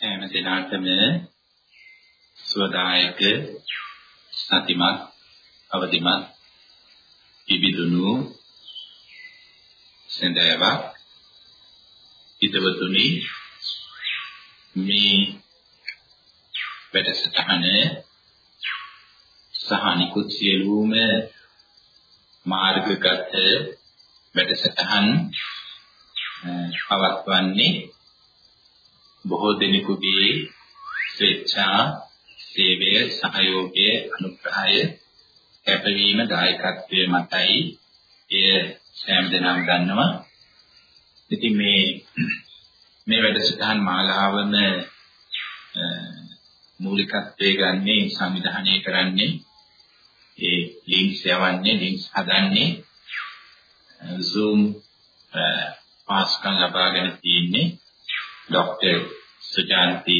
සෑම දිනකටම සුවදායක සතිමත් අවදිමත් ඉබිදුණු සඳයවක් හිතවතුනි. මේ වැඩසටහන සහ නිකුත් සියලුම මාර්ගගත වැඩසටහන් පවත්වන්නේ බොහෝ දෙනෙකුගේ ස්වේච්ඡා සේවය සහයෝගය අනුග්‍රහය කැපවීම දායකත්වයේ මතයි. එය සෑම දිනම ගන්නවා ඉතින් මේ මේ වැඩසටහන් මාලාවම මූලිකත්වයේ ගන්නේ සංවිධානය කරන්නේ ඒ ලින්ක්ස් යවන්නේ ලින්ක්ස් හදන්නේ Zoom පාස්කම් ලබාගෙන තියෙන්නේ. ડોક્ટર සුජාන්ති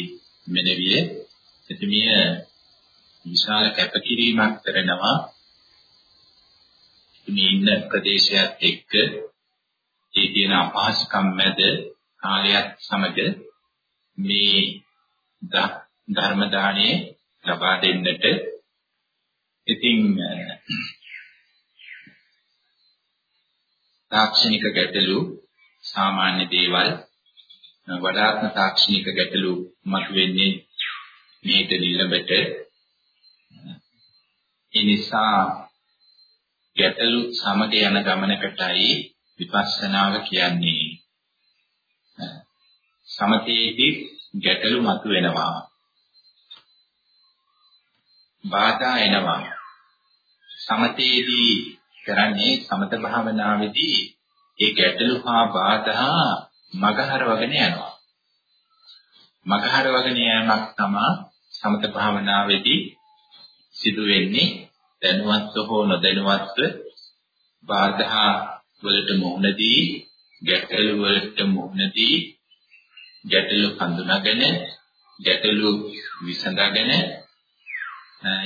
මෙනවිය එතුමිය විශාල කැපකිරීමක් කරනවා මේ ඉන්න ප්‍රදේශයත් එක්ක ඒ තියෙන අපහසුකම් මැද කාලයත් සමග මේ ධර්ම දාණය ලබා දෙන්නට ඉතින් තාක්ෂණික ගැටලු සාමාන්‍ය දේවල් වඩාත්ම තාක්ෂණික ගැටලු මතුවෙන්නේ මේට නිලඹට. ඒ නිසා ගැටලු සමග යන ගමනකටයි විපස්සනාව කියන්නේ. සමතේදී ගැටලු මතුවෙනවා බාධා එනවා. සමතේදී කරන්නේ සමත භාවනාවේදී ඒ ගැටලු හා බාධා මගහරවගෙන යනවා. මගහරවගෙන යෑමක් තමයි සමත භාවනාවේදී සිදු වෙන්නේ දැනුවත්ව හෝ නොදැනුවත්ව බාධා වලට මුහුණ දී ගැටලු වලට මුහුණ දී ගැටලු හඳුනාගෙන ගැටලු විසඳාගෙන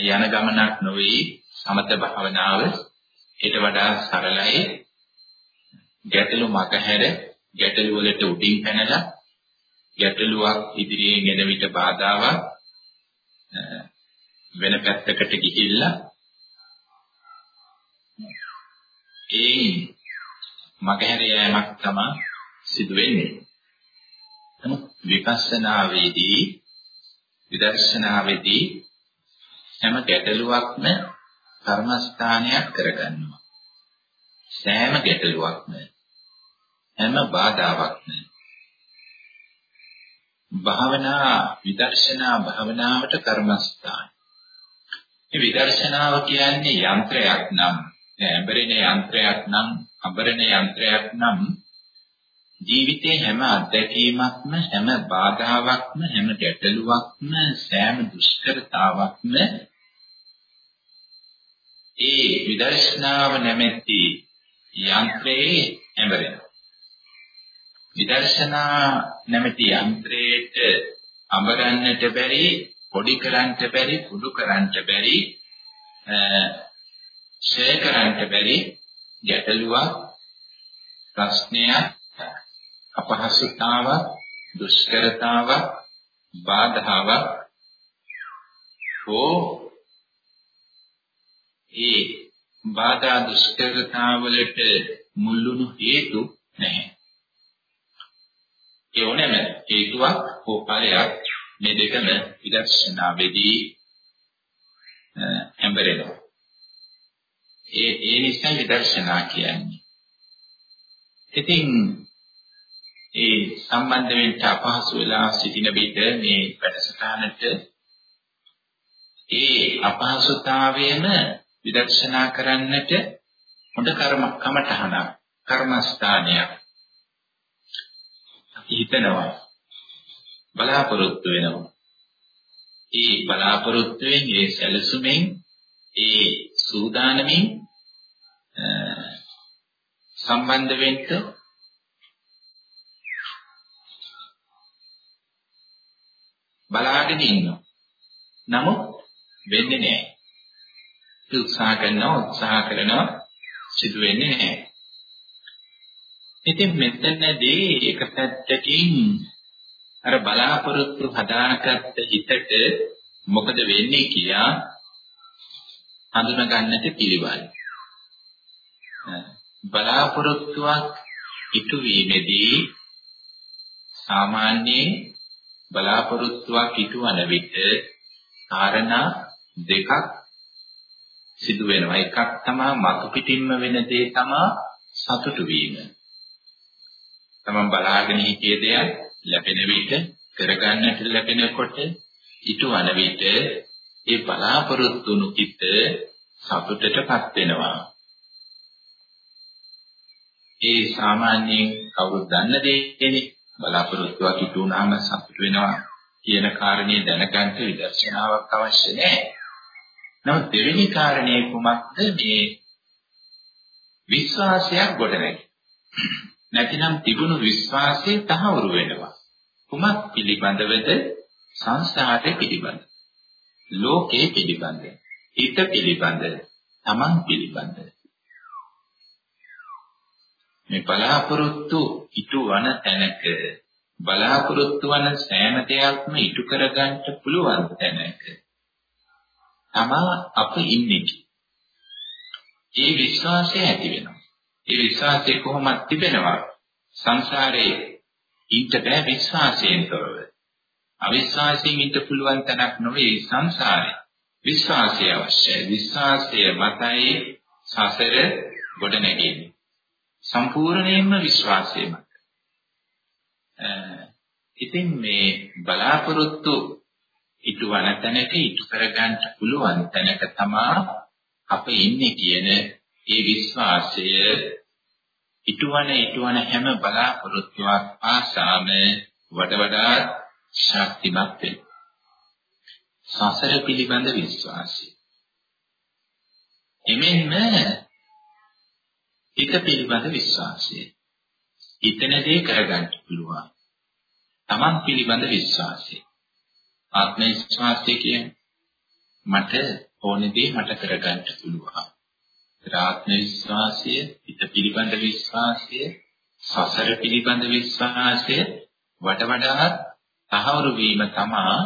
යන ගමනක් නොවේ සමත භාවනාව ඊට වඩා සරලයි ගැටලු මගහැර ගැටලු වලට උඩින් පැනලා ගැටලුවක් ඉදිරියෙන් එන විට බාධාවක් වෙන පැත්තකට ගිහිල්ලා ඒ මගහැර යෑමක් තමයි සිදු වෙන්නේ. නමුත් විපස්සනාවේදී විදර්ශනාවේදී හැම ගැටලුවක්ම කර්මස්ථානයක් කරගන්නවා. සෑම ගැටලුවක්ම හැම බාධාවක්ම භාවනා විදර්ශනා භාවනාවට කර්මස්ථාන. මේ විදර්ශනාව කියන්නේ යන්ත්‍රයක් නම් ඇඹරෙන යන්ත්‍රයක් නම් අඹරෙන යන්ත්‍රයක් නම් ජීවිතේ හැම අත්දැකීමක්ම හැම බාධාවක්ම හැම ගැටලුවක්ම සෑම දුෂ්කරතාවක්ම ඒ විදර්ශනාව නැමැති යන්ත්‍රයේ ඇඹරෙනවා. විදර්ශනා නැමැති යන්ත්‍රයට අඹරන්නට බැරි, පොඩි කරන්නට බැරි, කුඩු කරන්නට බැරි, ෂේ කරන්නට බැරි ගැටලුවක්, ප්‍රශ්නයක්, අපහසුතාවක්, දුෂ්කරතාවක්, බාධාවක් හෝ ඒ බාධා දුෂ්කරතාවලට මුල්ලුණු හේතු නැහැ. ඒ ඕනෑම හේතුවක් හෝ ඵලයක් මේ දෙකම විදර්ශනාවේදී හැඹරෙනවා. ඒ ඒ නිසා විදර්ශනා කියන්නේ. ඉතින් ඒ සම්බන්ධ වෙන්න අපහසු වෙලා සිටින විට මේ වැඩසටහනට ඒ අපහසුතාවයම විදර්ශනා කරන්නට හොඳ කර්ම කමඨහනක් කර්මස්ථානයක් හිතනවා බලාපොරොත්තු වෙනවා ඒ බලාපොරොත්තුවෙන් ඒ සැලසුමෙන් ඒ සූදානමින් සම්බන්ධ වෙන්න බලාගෙන ඉන්නවා. නමුත් වෙන්නේ නැහැ. උත්සාහ කරනවා උත්සාහ කරනවා සිදු වෙන්නේ නැහැ. ඉතින් මෙතනදී එක පැත්තකින් අර බලාපොරොත්තු හදාගත්ත හිතට මොකද වෙන්නේ කියලා හඳුනා ගන්නට පිළිවල්. බලාපොරොත්තුවක් ඉටු වීමේදී සාමාන්‍යයෙන් බලාපොරොත්තුවක් ඉටුවන විට කාරණා දෙකක් සිදු වෙනවා. එකක් තමයි මතු පිටින්ම වෙන දේ තමයි සතුටු වීම. තමන් බලාගෙන හිටිය දෙයක් ලැබෙන විට කරගන්නට ලැබෙනකොට ඉටුවන විට ඒ බලාපොරොත්තුණු හිත සතුටටපත් වෙනවා. ඒ සාමාන්‍යයෙන් කවුරුත් දන්න දෙයනේ බලාපොරොත්තුවක් ඉටු වුණාම සතුට වෙනවා කියන කාරණේ දැනගන්න විදර්ශනාවක් අවශ්‍ය නැහැ. නමුත් දෙවෙනි කාරණේ කුමක්ද මේ විශ්වාසයක් ගොඩනැගි. නැතිනම් තිබුණු විශ්වාසය තහවුරු වෙනවා. කුමක් පිළිබඳවද සංසාරේ පිළිබඳ. ලෝකේ පිළිබඳ. හිත පිළිබඳ. තමන් පිළිබඳ. මේ බලාපොරොත්තු ඉටු වන තැනක බලාපොරොත්තු වන සෑම දෙයක්ම ඉටු කරගන්න පුළුවන් තැනක තමා අප ඉන්නේ. ඒ විශ්වාසය ඇති වෙනවා. ඒ විශ්වාසය කොහොමද තිබෙනවා? සංසාරේ ඊට බෑ විශ්වාසයෙන් තොරව. අවිශ්වාසයෙන් ඉන්න පුළුවන් තැනක් නොවේ සංසාරේ. විශ්වාසය අවශ්‍යයි. විශ්වාසය මතයි සසර ගොඩ නැගෙන්නේ. සම්පූර්ණයෙන්ම විශ්වාසය මත. ඉතින් මේ බලාපොරොත්තු ඉටුවන තැනක ඉටු කරගන්න පුළුවන් තැනක තමා අප ඉන්නේ කියන ඒ විශ්වාසය ඉටුවන ඉටුවන හැම බලාපොරොත්තුවක් ආසාම වඩ වඩා ශක්තිමත් වෙනවා. සසර පිළිබඳ විශ්වාසය. එමෙන්න හිත පිළිබඳ විශ්වාසය. හිතන දේ කරගන්න පුළුවන්. Taman පිළිබඳ විශ්වාසය. ආත්ම විශ්වාසය කියන්නේ මට ඕනේ දේ මට කරගන්න පුළුවන්. ආත්ම විශ්වාසය, හිත පිළිබඳ විශ්වාසය, සසර පිළිබඳ විශ්වාසය වඩ වඩා තහවුරු වීම තමා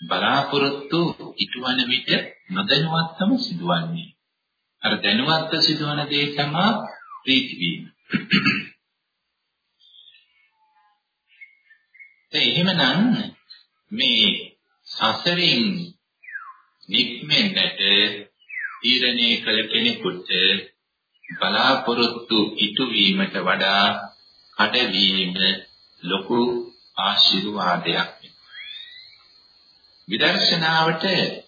බලාපොරොත්තු ඉටුවන විට නොදැනුවත්වම සිදුවන්නේ. අර දැනුවත්ව සිදුවන දේ තමයි ප්‍රීති වීම. එහෙමනම් මේ සසරින් නික්මෙන්නට තීරණය කළ කෙනෙකුට බලාපොරොත්තු ඉටු වීමට වඩා කඩවීම ලොකු ආශිර්වාදයක් විදර්ශනාවට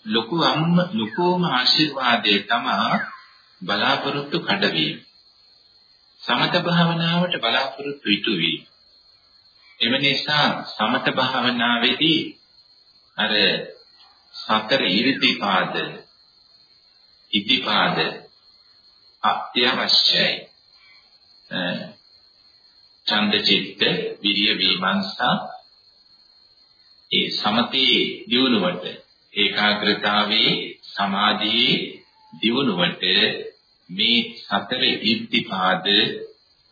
ලොකු අම්ම ලොකෝම ආශිර්වාදය තමයි බලාපොරොත්තු කඩවීම. සමත භාවනාවට බලාපොරොත්තු ඉටු වීම. එම නිසා සමත භාවනාවේදී අර සතර ඉරිතිපාද ඉතිපාද අත්‍යවශ්‍යයි. ඡන්ද චිත්ත විරිය විමර්ශා ඒ සමතේ දියුණුවට ඒකාග්‍රතාවයේ සමාධියේ දියුණුවට මේ සතර ඉද්ධිපාද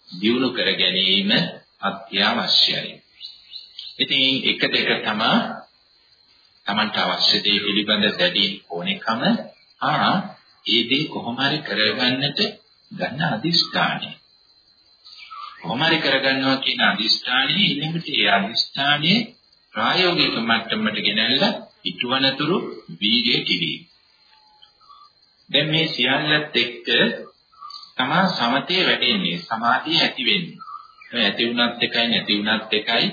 දියුණු කර ගැනීම අත්‍යවශ්‍යයි. ඉතින් එක දෙක තමයි Tamanට අවශ්‍ය දේ පිළිබඳ දැඩි ඕනෙකම ආ ඒ දේ කොහොම හරි කරගන්නට ගන්න අදිෂ්ඨානය. කොහොම හරි කරගන්නවා කියන අදිෂ්ඨානය ඊළඟට ඒ අදිෂ්ඨානයේ ප්‍රායෝගික මට්ටමට ගෙනල්ලා ඉටුවනතුරු වීර්යය කිරීම. දැන් මේ සියල්ලත් එක්ක තමා සමතේ වැඩෙන්නේ සමාධිය ඇති වෙන්නේ. ඒ ඇති වුණත් එකයි නැති වුණත් එකයි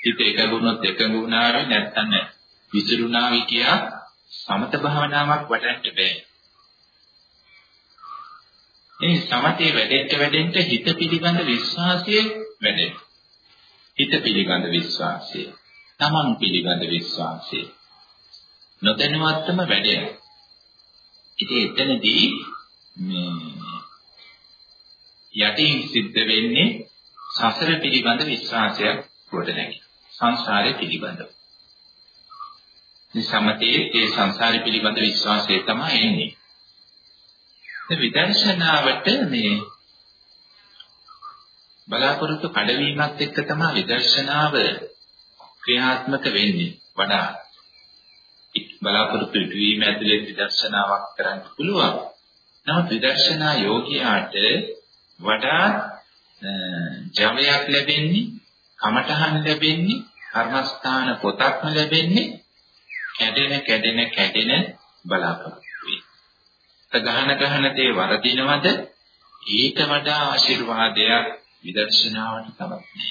හිත එකඟ වුණොත් එකඟ වුණාරයි නැත්නම් විසිරුණාවි කියා සමත භාවනාවක් වඩන්න බෑ. මේ සමතේ වැඩෙන්න වැඩෙන්න හිත පිළිබඳ විශ්වාසය වැඩෙනවා. හිත පිළිබඳ විශ්වාසය, තමන් පිළිබඳ විශ්වාසය නොදැනුවත්වම වැඩෙනවා. ඉතින් එතනදී මේ යටින් සිද්ධ වෙන්නේ සසර පිළිබඳ විශ්වාසයක් ගොඩනැගි. සංසාරය පිළිබඳව. මේ සමතේ ඒ සංසාරය පිළිබඳ විශ්වාසය තමයි එන්නේ. විදර්ශනාවට මේ බලාපොරොත්තු කඩවීමත් එක්ක තමයි විදර්ශනාව ක්‍රියාත්මක වෙන්නේ වඩා බලාපොරොත්තු ඉදීම ඇතුලේ විදර්ශනාවක් කරන්න පුළුවන්. නමුත් විදර්ශනා යෝගියාට වඩා ජවයක් ලැබෙන්නේ, කමඨහන් ලැබෙන්නේ, කර්මස්ථාන පොතක්ම ලැබෙන්නේ කැඩෙන කැඩෙන කැඩෙන බලාපොරොත්තු වේ. ගහන ගහන දේ වරදිනවද? ඊට වඩා ආශිර්වාදයක් විදර්ශනාවට තවත් නැහැ.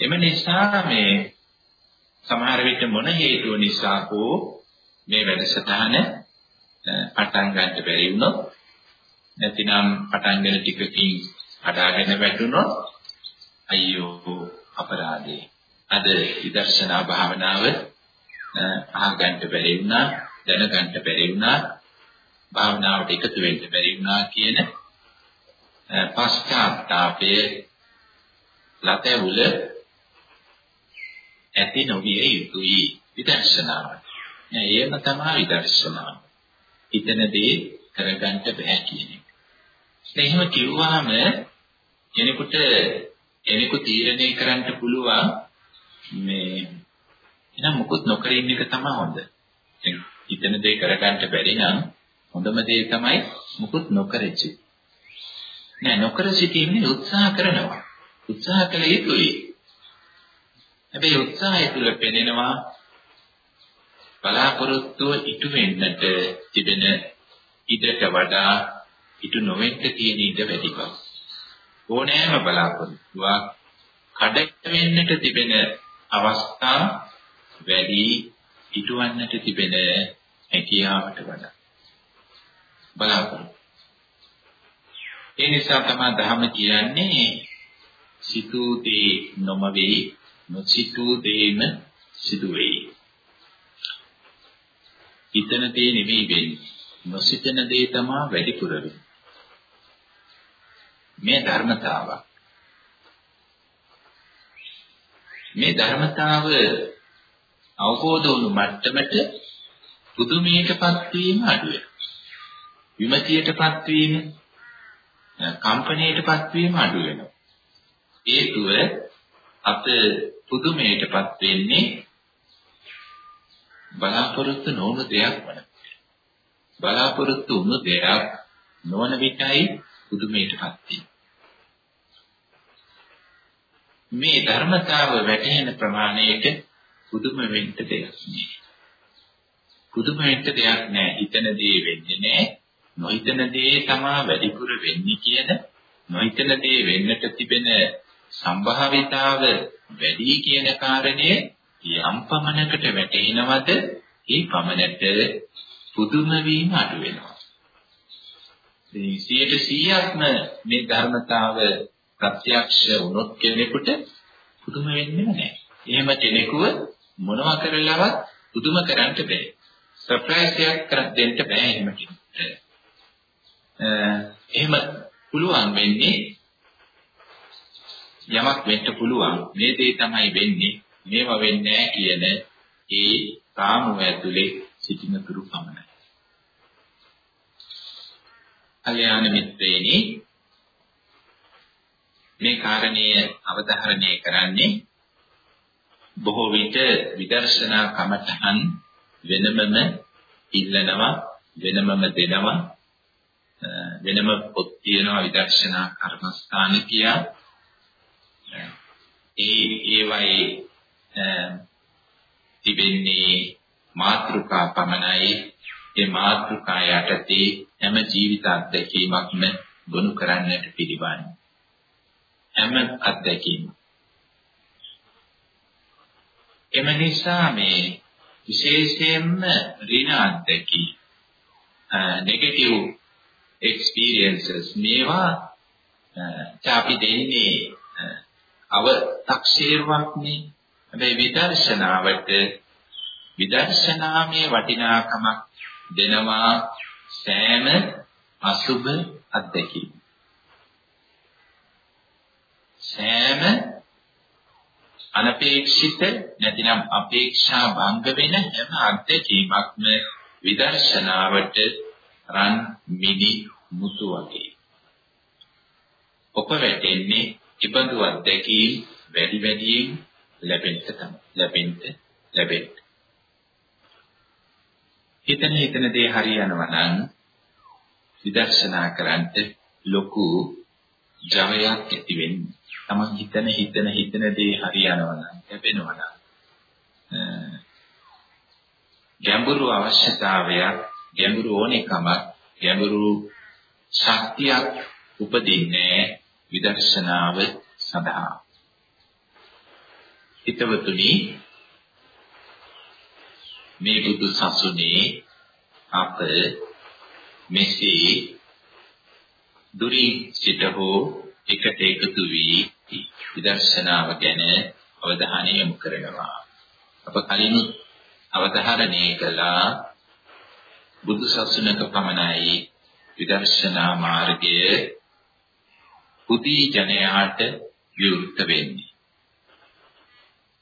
එම නිසා මේ සමහර විට මොන හේතුව නිසා හෝ මේ වැඩසටහන පටන් ගන්නට බැරි වුණොත් නැතිනම් පටන් ගන්න ටිකකින් අඩාගෙන වැටුණොත් අයියෝ අපරාධේ අද විදර්ශනා භාවනාව අහගන්න බැරි වුණා දැනගන්න බැරි වුණා භාවනාවට එකතු වෙන්න බැරි වුණා කියන පශ්චාත්තාපයේ ලතැවුල ඇති නොවිය යුතුයි විදර්ශනාව. නෑ ඒම තමයි විදර්ශනාව. හිතන දේ කරගන්න බෑ කියන එක. එහෙම කිව්වහම කෙනෙකුට කෙනෙකු තීරණය කරන්න පුළුවන් මේ එහෙනම් මුකුත් නොකර ඉන්න එක තමයි හොඳ. හිතන දේ කරගන්න බැරි නම් හොඳම දේ තමයි මුකුත් නොකර ඉච්චි. නෑ නොකර සිටීමේ උත්සාහ කරනවා. උත්සාහ කළ යුතුයි. හැබැයි උත්සාහය තුළ පෙනෙනවා බලාපොරොත්තුව ඉටු වෙන්නට තිබෙන ඉඩට වඩා ඉටු නොවෙන්න තියෙන ඉඩ වැඩි බව. ඕනෑම බලාපොරොත්තුවක් කඩ වෙන්නට තිබෙන අවස්ථා වැඩි ඉටුවන්නට තිබෙන හැකියාවට වඩා බලාපොරොත්තු ඒ නිසා තමයි ධර්ම කියන්නේ සිතූ දේ නොම වෙයි නොසිතූ දේම සිදු වෙයි. හිතන දේ නෙවෙයි වෙන්නේ. නොසිතන දේ තමයි වැඩිපුර වෙන්නේ. මේ ධර්මතාවක්. මේ ධර්මතාව අවබෝධ වුණු මට්ටමට පුදුමයටපත් වීම අඩුයි. විමතියටපත් වීම කම්පණයටපත් වීම අඩු වෙනවා. හේතුව අප පුදුමයටපත් වෙන්නේ බලාපොරොත්තු නොවුණු දෙයක් වන. බලාපොරොත්තු වුණු දෙයක් නොවන විටයි පුදුමයටපත් වෙන්නේ. මේ ධර්මතාව වැටහෙන ප්‍රමාණයට පුදුම වෙන්න දෙයක් නෑ. පුදුම වෙන්න දෙයක් නෑ. හිතන දේ වෙන්නේ නෑ. නොහිතන දේ තමයි වැඩිපුර වෙන්නේ කියන නොහිතන දේ වෙන්නට තිබෙන සම්භාවිතාව වැඩි කියන කාරණය යම් පමණකට වැටෙනවද ඒ පමණට පුදුම වීම අඩු වෙනවා. මේ 100%ක්ම මේ ධර්මතාව ප්‍රත්‍යක්ෂ වුණොත් කෙනෙකුට පුදුම වෙන්නේ නැහැ. එහෙම කෙනෙකුව මොනවා කරලවත් පුදුම කරන්න බෑ. සර්ප්‍රයිස් එකක් කර දෙන්න බෑ එහෙම කෙනෙකුට. එහෙම පුළුවන් වෙන්නේ යමක් වෙන්න පුළුවන් මේ දේ තමයි වෙන්නේ මේවා වෙන්නේ නැහැ කියන ඒ කාමුව ඇතුලේ සිටින තුරු පමණයි. කල්‍යාණ මිත්‍රේනි මේ කාරණීය අවධාරණය කරන්නේ බොහෝ විට විදර්ශනා කමඨහන් වෙනමම ඉල්ලනවා වෙනමම දෙනවා වෙනම පොත් තියෙනවා විදර්ශනා කර්මස්ථාන කියා. ඒ ඒවයි තිබෙන්නේ මාත්‍රිකා පමණයි ඒ මාත්‍රිකා යටතේ හැම ජීවිත අත්දැකීමක්ම ගොනු කරන්නට පිළිවන්. හැම අත්දැකීම. එම නිසා මේ විශේෂයෙන්ම ඍණ අත්දැකීම් නෙගටිව් experiences මේවා අපි දෙන්නේ අව탁සීරුවක්නේ හැබැයි විදර්ශනාවට විදර්ශනාමේ වටිනාකමක් දෙනවා සෑම අසුබ අත්දැකීම සෑම අනපේක්ෂිත නැතිනම් අපේක්ෂා භංග වෙන හැම අත්දැකීමක්ම විදර්ශනාවට රන් මිනි මුතු වගේ. ඔප වැටෙන්නේ ඉබඳු අත්දැකීම් වැඩි වැඩියෙන් ලැබෙන්න තමයි. ලැබෙන්න ලැබෙන්න. හිතන හිතන දේ හරියනවා නම් විදර්ශනා කරන්ට ලොකු ජවයක් ඇති වෙන්නේ. තමන් හිතන හිතන හිතන දේ හරියනවා නම් ලැබෙනවා නම් ගැඹුරු අවශ්‍යතාවයක් ගැඹුරු ඕනෙකමක් ගැඹුරු ශක්තියක් උපදින්නේ විදර්ශනාව සඳහා හිතවතුනි මේ බුදු සසුනේ අප මෙසේ දුරින් සිට හෝ එකට එකතු වී විදර්ශනාව ගැන අවධානය යොමු කරනවා. අප කලිනුත් අවධාරණය කළා බුදු සසුනක පමණයි විදර්ශනා මාර්ගය පුදී ජනයාට විවෘත වෙන්නේ.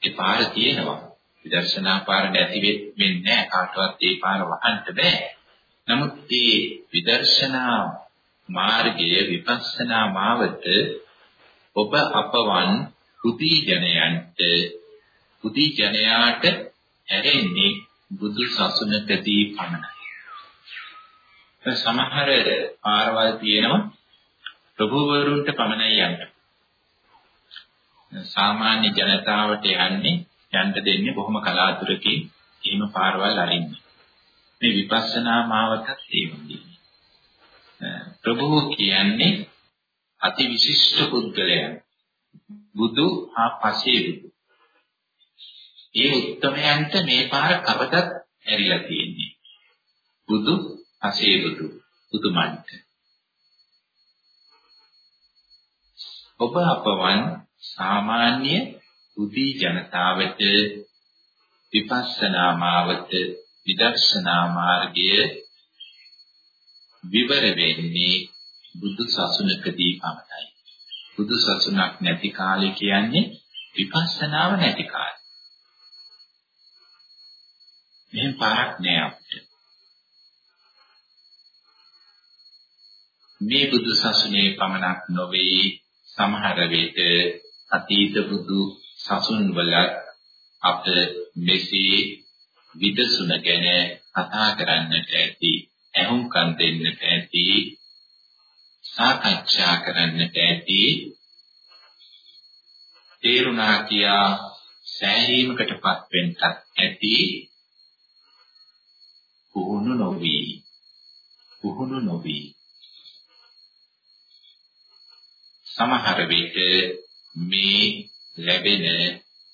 ඒ පාර තියෙනවා. විදර්ශනා පාර නැති වෙන්නේ නැහැ කාටවත් ඒ පාර වහන්න බෑ. නමුත් මේ විදර්ශනා මාර්ගය විපස්සනා මාවත ඔබ අපවන් පුදී ජනයන්ට පුදී ජනයාට ඇරෙන්නේ බුදු සසුනකදී පමණයි. සමහර පාරවල් තියෙනවා ප්‍රභූවරුන්ට පමණයි යන්න. සාමාන්‍ය ජනතාවට යන්නේ යන්න දෙන්නේ බොහොම කලාතුරකින් එහෙම පාරවල් අරින්නේ. මේ විපස්සනා මාවතත් ඒ වගේ. ප්‍රභූ කියන්නේ අති විශිෂ්ට පුද්ගලයන්. බුදු හා පසේ බුදු. ඒ උත්තමයන්ට මේ පාර කවදත් ඇරිලා තියෙන්නේ. බුදු පසේ බුදු බුදුමන්ට. ඔබ අපවන් සාමාන්‍ය උදී ජනතාවට විපස්සනා මාවත විදර්ශනා මාර්ගය විවර වෙන්නේ බුදු සසුනකදී පමණයි. බුදු සසුනක් නැති කාලේ කියන්නේ විපස්සනාව නැති කාලය. මෙහෙම පාරක් නෑ අපිට. මේ බුදු සසුනේ පමණක් නොවේ සමහර විට අතීත බුදු සසුන් වල අප මෙසේ විදසුන ගැන කතා කරන්නට ඇති ඇහුම්කන් දෙන්නට ඇති සාකච්ඡා කරන්නට ඇති තේරුණා කියා සෑහීමකටපත් වෙන්නත් ඇති පුහුණු නොවි පුහුණු නොවි. සමහර විට මේ ලැබෙන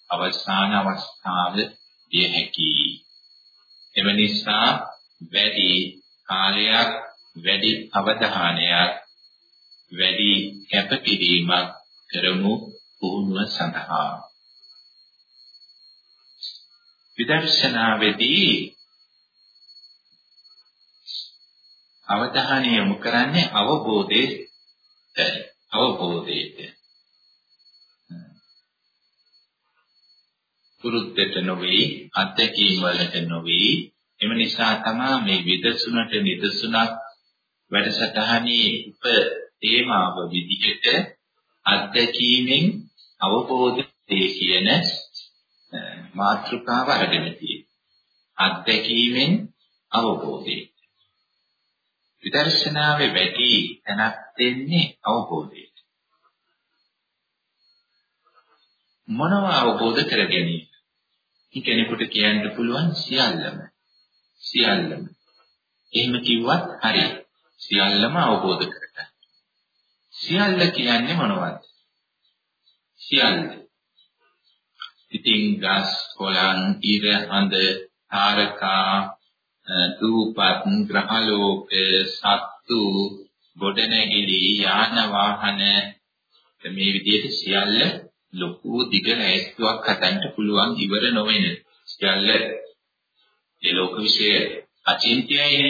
අවසාන අවස්ථාව දිය හැකියි. එම නිසා වැඩි කාලයක් වැඩි අවධානයක් වැඩි කැපකිරීමක් කරමු පුහුණුව සඳහා. විදර්ශනාවේදී අවධානය යොමු කරන්නේ අවබෝධයේ අවබෝධයට. පුරුද්දට නොවේ අත්දැකීම් වලට නොවේ එම නිසා තමයි මේ විදසුනට නිදසුනක් වැඩසටහනේ උප තේමාව විදිහට අත්දැකීමෙන් අවබෝධයේ කියන මාතෘකාව අරගෙන තියෙන්නේ. අත්දැකීමෙන් අවබෝධය. විදර්ශනාවේ වැඩි තැනක් දෙන්නේ අවබෝධයට. මොනව අවබෝධ කර ගැනීම? කෙනෙකුට කියන්න පුළුවන් සියල්ලම. සියල්ලම. එහෙම කිව්වත් හරි. සියල්ලම අවබෝධ කරගන්න. සියල්ල කියන්නේ මොනවද? සියල්ල. ඉතින් ගස්, කොළන්, ඉර, හඳ, තාරකා, දූපත්, ග්‍රහලෝක, සත්තු, ගොඩනැගිලි, යාන වාහන මේ විදිහට සියල්ල ලොකු දිග ලෑස්තුවක් හදන්න පුළුවන් ඉවර නොවන සියල්ල ඒ ලෝක විශ්ය අචින්ත්‍යයිනේ.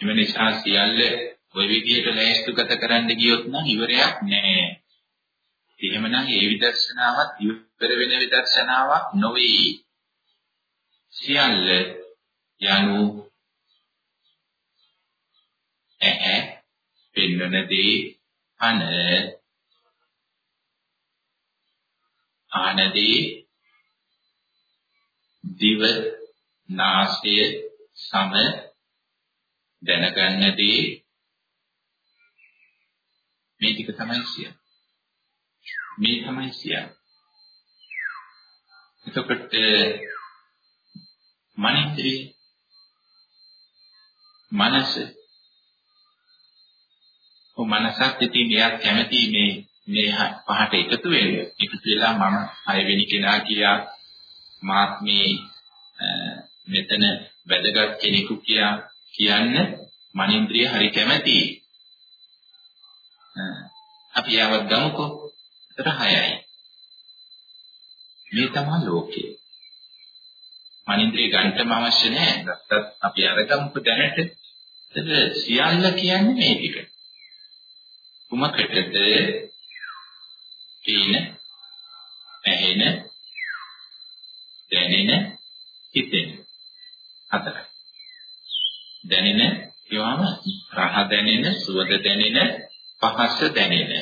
එම නිසා සියල්ල ওই විදියට ලෑස්තිගත කරන්න ගියොත් නම් ඉවරයක් නැහැ. එහෙමනම් ඒ විදර්ශනාවත් ඉවර වෙන විදර්ශනාවක් නොවේ. සියල්ල යනු ඇහැ පෙන්වන දේ අන ආනදී දිව නාසය සම දැනගන්නදී මේ ටික තමයි සියල්ල. මේ තමයි සියල්ල. එතකොට මනින්ද්‍රිය මනස ඔ මනසත් ඉතින් එයා කැමති මේ මේ පහට එකතු වෙන්න. එකතු වෙලා මම හයවෙනි කෙනා කියා මාත් මේ මෙතන වැදගත් කෙනෙකු කියා කියන්න මනින්ද්‍රිය හරි කැමතියි. අපි යවත් ගමුකෝ. එතන හයයි. මේ තමයි ලෝකය. මනින්ද්‍රිය ගන්නටම අවශ්‍ය නැහැ. නැත්තත් අපි අරගමුකෝ දැනට. එතන සියල්ල කියන්නේ මේ ටික. කුමකටද? තීන, ඇහෙන, දැනෙන, හිතෙන. හතරයි. දැනෙන ඒවාම රහ දැනෙන, සුවඳ දැනෙන, පහස දැනෙන.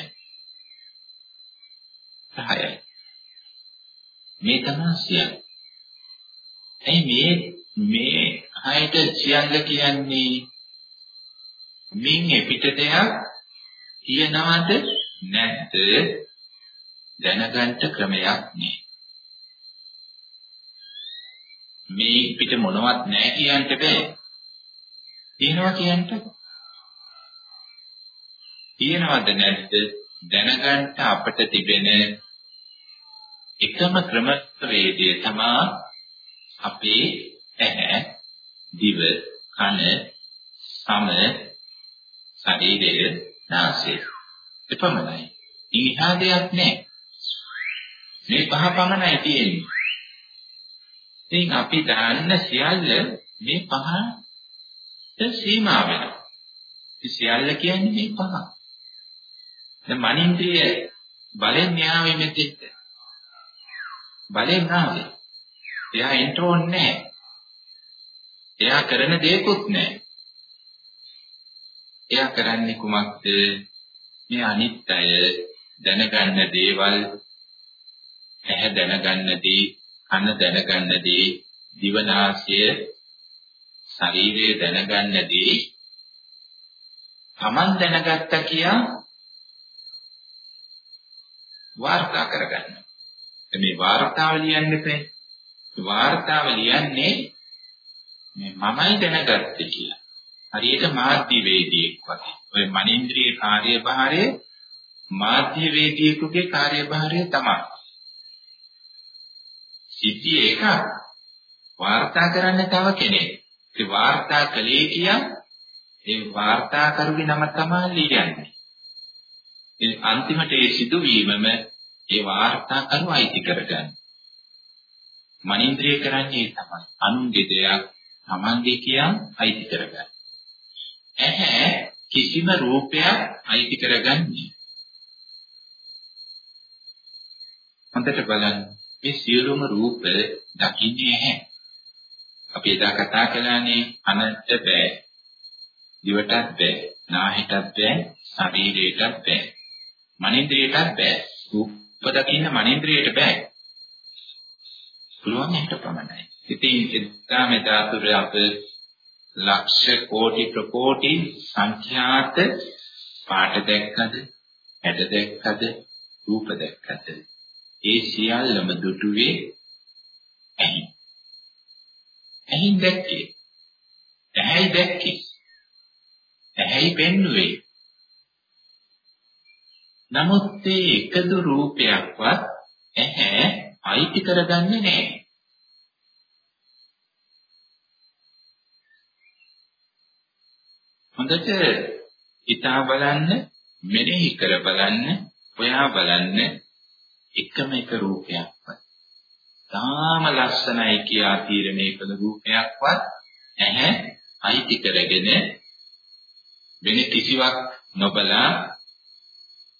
සහයයි. මේ තමයි සියල්ල. එයි මේ මේ හයට සියල්ල කියන්නේ මින් එපිට දෙයක් තියනවද නැද්ද දැනගන්න ක්‍රමයක් නෑ. මේ පිට මොනවත් නෑ කියන්න බෑ. තියෙනවා කියන්න. තියෙනවද නැද්ද දැනගන්න අපිට තිබෙන එකම ක්‍රම වේදය තමයි අපේ ඇහැ, දිව, කන, සම, ශරීරය, නාසය. එපමණයි. ඉහා දෙයක් නැහැ. මේ පහ පමණයි තියෙන්නේ. ඉතින් අපි දාන්න සියල්ල මේ පහට සීමා වෙනවා. ඉතින් සියල්ල කියන්නේ මේ පහ. දැන් මනින්ද්‍රිය බලෙන් න්යාවෙ මෙතෙත්. බලෙන් ආවේ. එයා එන්ට්‍රෝන් නැහැ. එයා කරන දේකුත් නැහැ. එයා කරන්නේ කුමක්ද? මේ අනිත්‍යය දැනගන්න දේවල් ඇහැ දැනගන්නදී කන දැනගන්නදී දිවනාසය ශරීරය දැනගන්නදී Taman දැනගත්තා කියා වාර්තා කරගන්න. මේ වාර්තාව ලියන්න එපේ. වාර්තාව ලියන්නේ මේ මමයි දැනගත්තේ කියලා. හරියට මාධ්‍ය වේදිකෙක් වගේ. ඔය මනින්ද්‍රිය කාර්යභාරය මාධ්‍ය වේදිකෙකුගේ කාර්යභාරය තමයි. සිද්ධිය එක වාර්තා කරන්න තව කෙනෙක්. ඒ වාර්තා කළේ කියා ඒ වාර්තාකරුගේ නම තමයි ලියන්නේ. ඒ අන්තිමට ඒ සිදුවීමම ඒ වාර්තාකරු අයිති කරගන්න. මනින්ද්‍රිය කරන්නේ තමයි. අනුන්ගේ දෙයක් තමන්ගේ කියන් අයිති කරගන්න. ඇහැ කිසිම රූපයක් අයිති කරගන්නේ. හොඳට බලන්න මේ සියලුම රූප දකින්නේ නැහැ. අපි එදා කතා කළානේ අනන්ත බෑ. දිවටත් බෑ, නාහිටත් බෑ, ශරීරයටත් බෑ. මනින්ද්‍රියටත් බෑ. රූප දකින්න මනින්ද්‍රියට බෑ. පුළුවන් එක පමණයි. ඉතින් එදා මෙදා තුර අප ලක්ෂ කෝටි ප්‍රකෝටි සංඛ්‍යාත පාට දැක්කද, හැඩ දැක්කද, රූප දැක්කද ඒ සියල්ලම දුටුවේ ඇහි. ඇහින් දැක්කේ. ඇහැයි දැක්කේ. ඇහැයි පෙන්නුවේ. නමුත් මේ එකදු රූපයක්වත් ඇහැ අයිති කරගන්නේ නැහැ. හොඳට හිතා බලන්න, මෙනෙහි කර බලන්න, හොයා බලන්න එකම එක රූපයක්වත්. තාම ලස්සනයි කියා තීරණය කළ රූපයක්වත් ඇහැ අයිති කරගෙන වෙන කිසිවක් නොබලා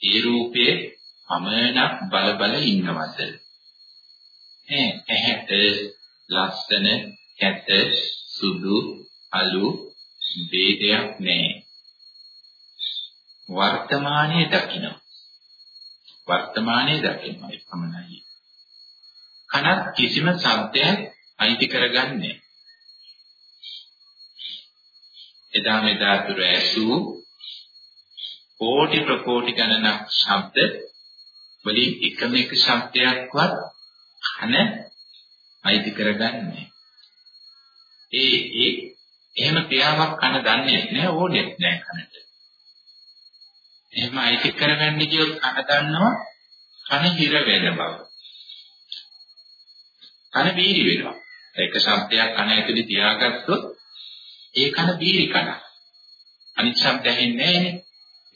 ඒ රූපේ පමණක් බල බල ඉන්නවද? ඇහැට ලස්සන කැත සුදු අලු ભેදයක් නැහැ. වර්තමානයේ දකින්න වර්තමානයේ දකින්නයි පමණයි. කනත් කිසිම ශබ්දයක් අයිති කරගන්නේ එදා මෙදා තුර ඇසූ කෝටි ප්‍රකෝටි ගණනක් ශබ්ද වලින් එකම එක ශබ්දයක්වත් කන අයිති කරගන්නේ. ඒ ඒ එහෙම ක්‍රියාවක් කන දන්නේ නැහැ ඕනෙත් නැහැ කනට. එහෙම අයිති කරගන්න කියොත් කන දන්නවා කන හිර වෙන බව. කන බීරි වෙනවා. එක ශබ්දයක් කන ඇතුලේ තියාගත්තොත් ඒ කන බීරි කන. අනිත් ශබ්ද ඇහෙන්නේ නැහැ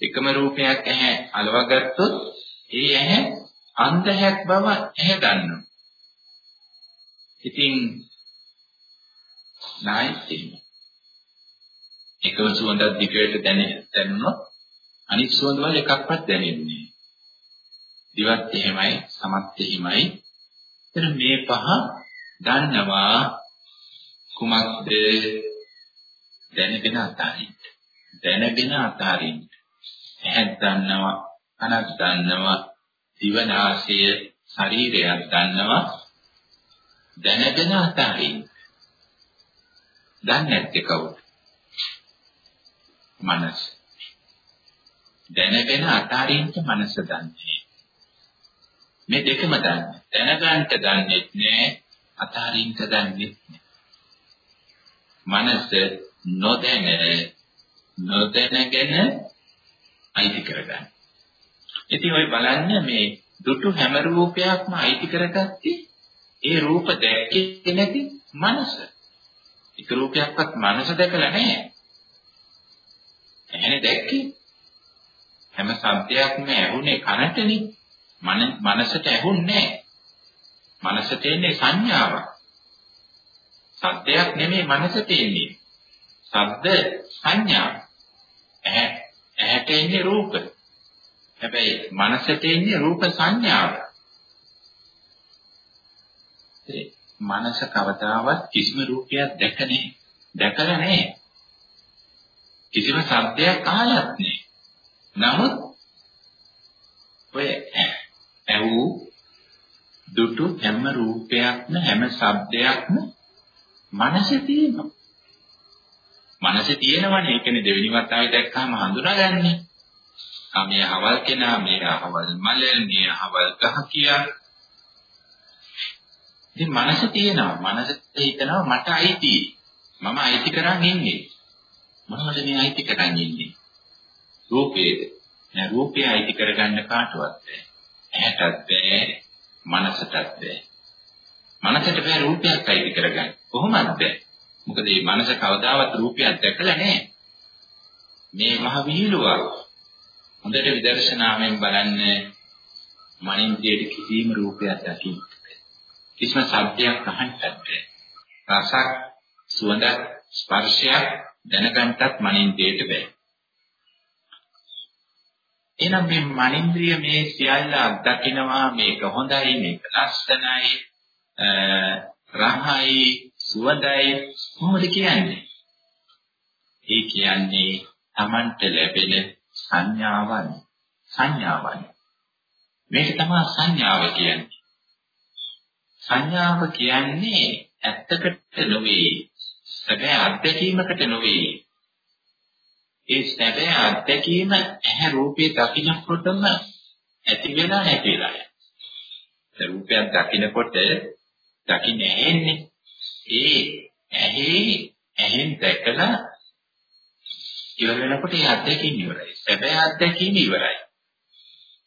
එකම රූපයක් ඇහැ අලවගත්තොත් ඒ ඇහැ අන්ධයක් බව ඇහැ දන්නවා. ඉතින් නායිතින් එකම සුවඳක් දිගට දැනෙන දැනුනොත් අනිත් සුවඳ වල එකක්වත් දැනෙන්නේ දිවත් එහෙමයි සමත් එහෙමයි. එතන මේ පහ දන්නවා කුමක්ද? දැනගෙන අතාරින්න. දැනගෙන අතාරින්න. ඇහක් දන්නවා කනක් දන්නවා දිවනාසය ශරීරයක් දන්නවා. දැනගෙන අතාරින්න. දන්නේ නැත්තේ කවුද? මනස. දැනගෙන අතාරින්න මනස දන්නේ මේ දෙකම දන්නේ දැනගන්න දන්නේ නැහැ අතාරින්න දන්නේ මනස නොදැන නොදැනගෙන අයිති කරගන්න. ඉතින් ඔය බලන්න මේ දුටු හැම රූපයක්ම අයිති කරගත්තේ ඒ රූප දැක්කේ නැති මනස. එක රූපයක්වත් මනස දැකලා නැහැ. එහෙනේ දැක්කේ හැම શબ્දයක්ම ඇහුනේ කනටනේ. මන මනසට ඇහුන්නේ නැහැ. මනසට එන්නේ සංඥාවක්. සත්‍යයක් නෙමෙයි මනසට එන්නේ. ශබ්ද සංඥා. ඇහැ ඇහැට එන්නේ රූප. හැබැයි මනසට එන්නේ රූප සංඥාව. මනස කවදාවත් කිසිම රූපයක් දැක නැහැ. දැකලා නැහැ. කිසිම ශබ්දයක් අහලත් නැහැ. නමුත් ඔය ඇව් දුටු හැම රූපයක්ම හැම ශබ්දයක්ම මනසේ තියෙනවා. මනසේ තියෙනවනේ ඒකනේ දෙවෙනි වතාවේ දැක්කම හඳුනාගන්නේ. ආ මේ අහවල් කෙනා මේ අහවල් මල මේ අහවල් ගහ කියා. ඉතින් මනසේ තියෙනවා. මනසේ හිතනවා මට අයිති. මම අයිති කරන් ඉන්නේ. මොනවද මේ අයිති කරන් ඉන්නේ? රූපේද? නෑ රූපය අයිති කරගන්න කාටවත් බෑ. ඇහැටත් බෑ, මනසටත් බෑ. මනසට බෑ රූපයක් අයිති කරගන්න. කොහොමද බෑ? මොකද මේ මනස කවදාවත් රූපයක් දැකලා නැහැ. මේ මහ විහිළුවක්. හොඳට විදර්ශනාවෙන් බලන්න මනින්දයේ කිසිම රූපයක් දකින්න කිසිම ශබ්දයක් අහන්නත් බැහැ. රසක්, සුවඳක්, ස්පර්ශයක් දැනගන්නත් මනින්දයට බැහැ. එහෙනම් මේ මනින්ද්‍රිය මේ සියල්ල අත්දකින්නවා මේක හොඳයි මේක ලස්සනයි රහයි සුවඳයි කොහොමද කියන්නේ? ඒ කියන්නේ Tamanට ලැබෙන සංඥාවන් සංඥාවන් මේක තමයි සංඥාව කියන්නේ. සංඥාව කියන්නේ ඇත්තකට නොවේ සැබෑ අත්දැකීමකට නොවේ. ඒ සැබෑ අත්දැකීම ඇහැ රූපේ දකින්නකොටම ඇති වෙලා නැති වෙලා යනවා. රූපයක් දකින්නකොට දකින්නේ ඇහෙන්නේ ඒ ඇහි ඇහෙන් දැකලා ඉවර වෙනකොට ඒ අත්දැකීම ඉවරයි. සැබෑ අත්දැකීම ඉවරයි.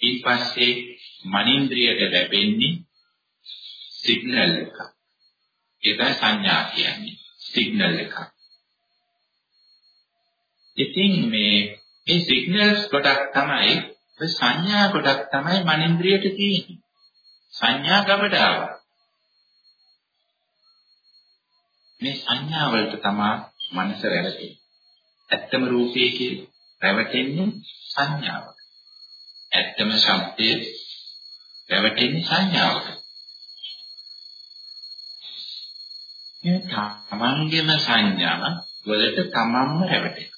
ඊට පස්සේ මනින්ද්‍රියට ලැබෙන්නේ සිග්නල් එක. ඒක සංඥා කියන්නේ සිග්නල් එක. ඉතින් මේ මේ සිග්නල්ස් කොටක් තමයි ඔය සංඥා කොටක් තමයි මනින්ද්‍රියට තියෙන්නේ. සංඥා ගබඩාව. මේ සංඥා වලට තමයි මනස රැවටෙන්නේ. ඇත්තම රූපයේ කියලා රැවටෙන්නේ සංඥාවට. ඇත්තම ශබ්දයේ රැවටෙන්නේ සංඥාවට. මේ තමන්ගේම සංඥා වලට තමන්ම රැවටෙනවා.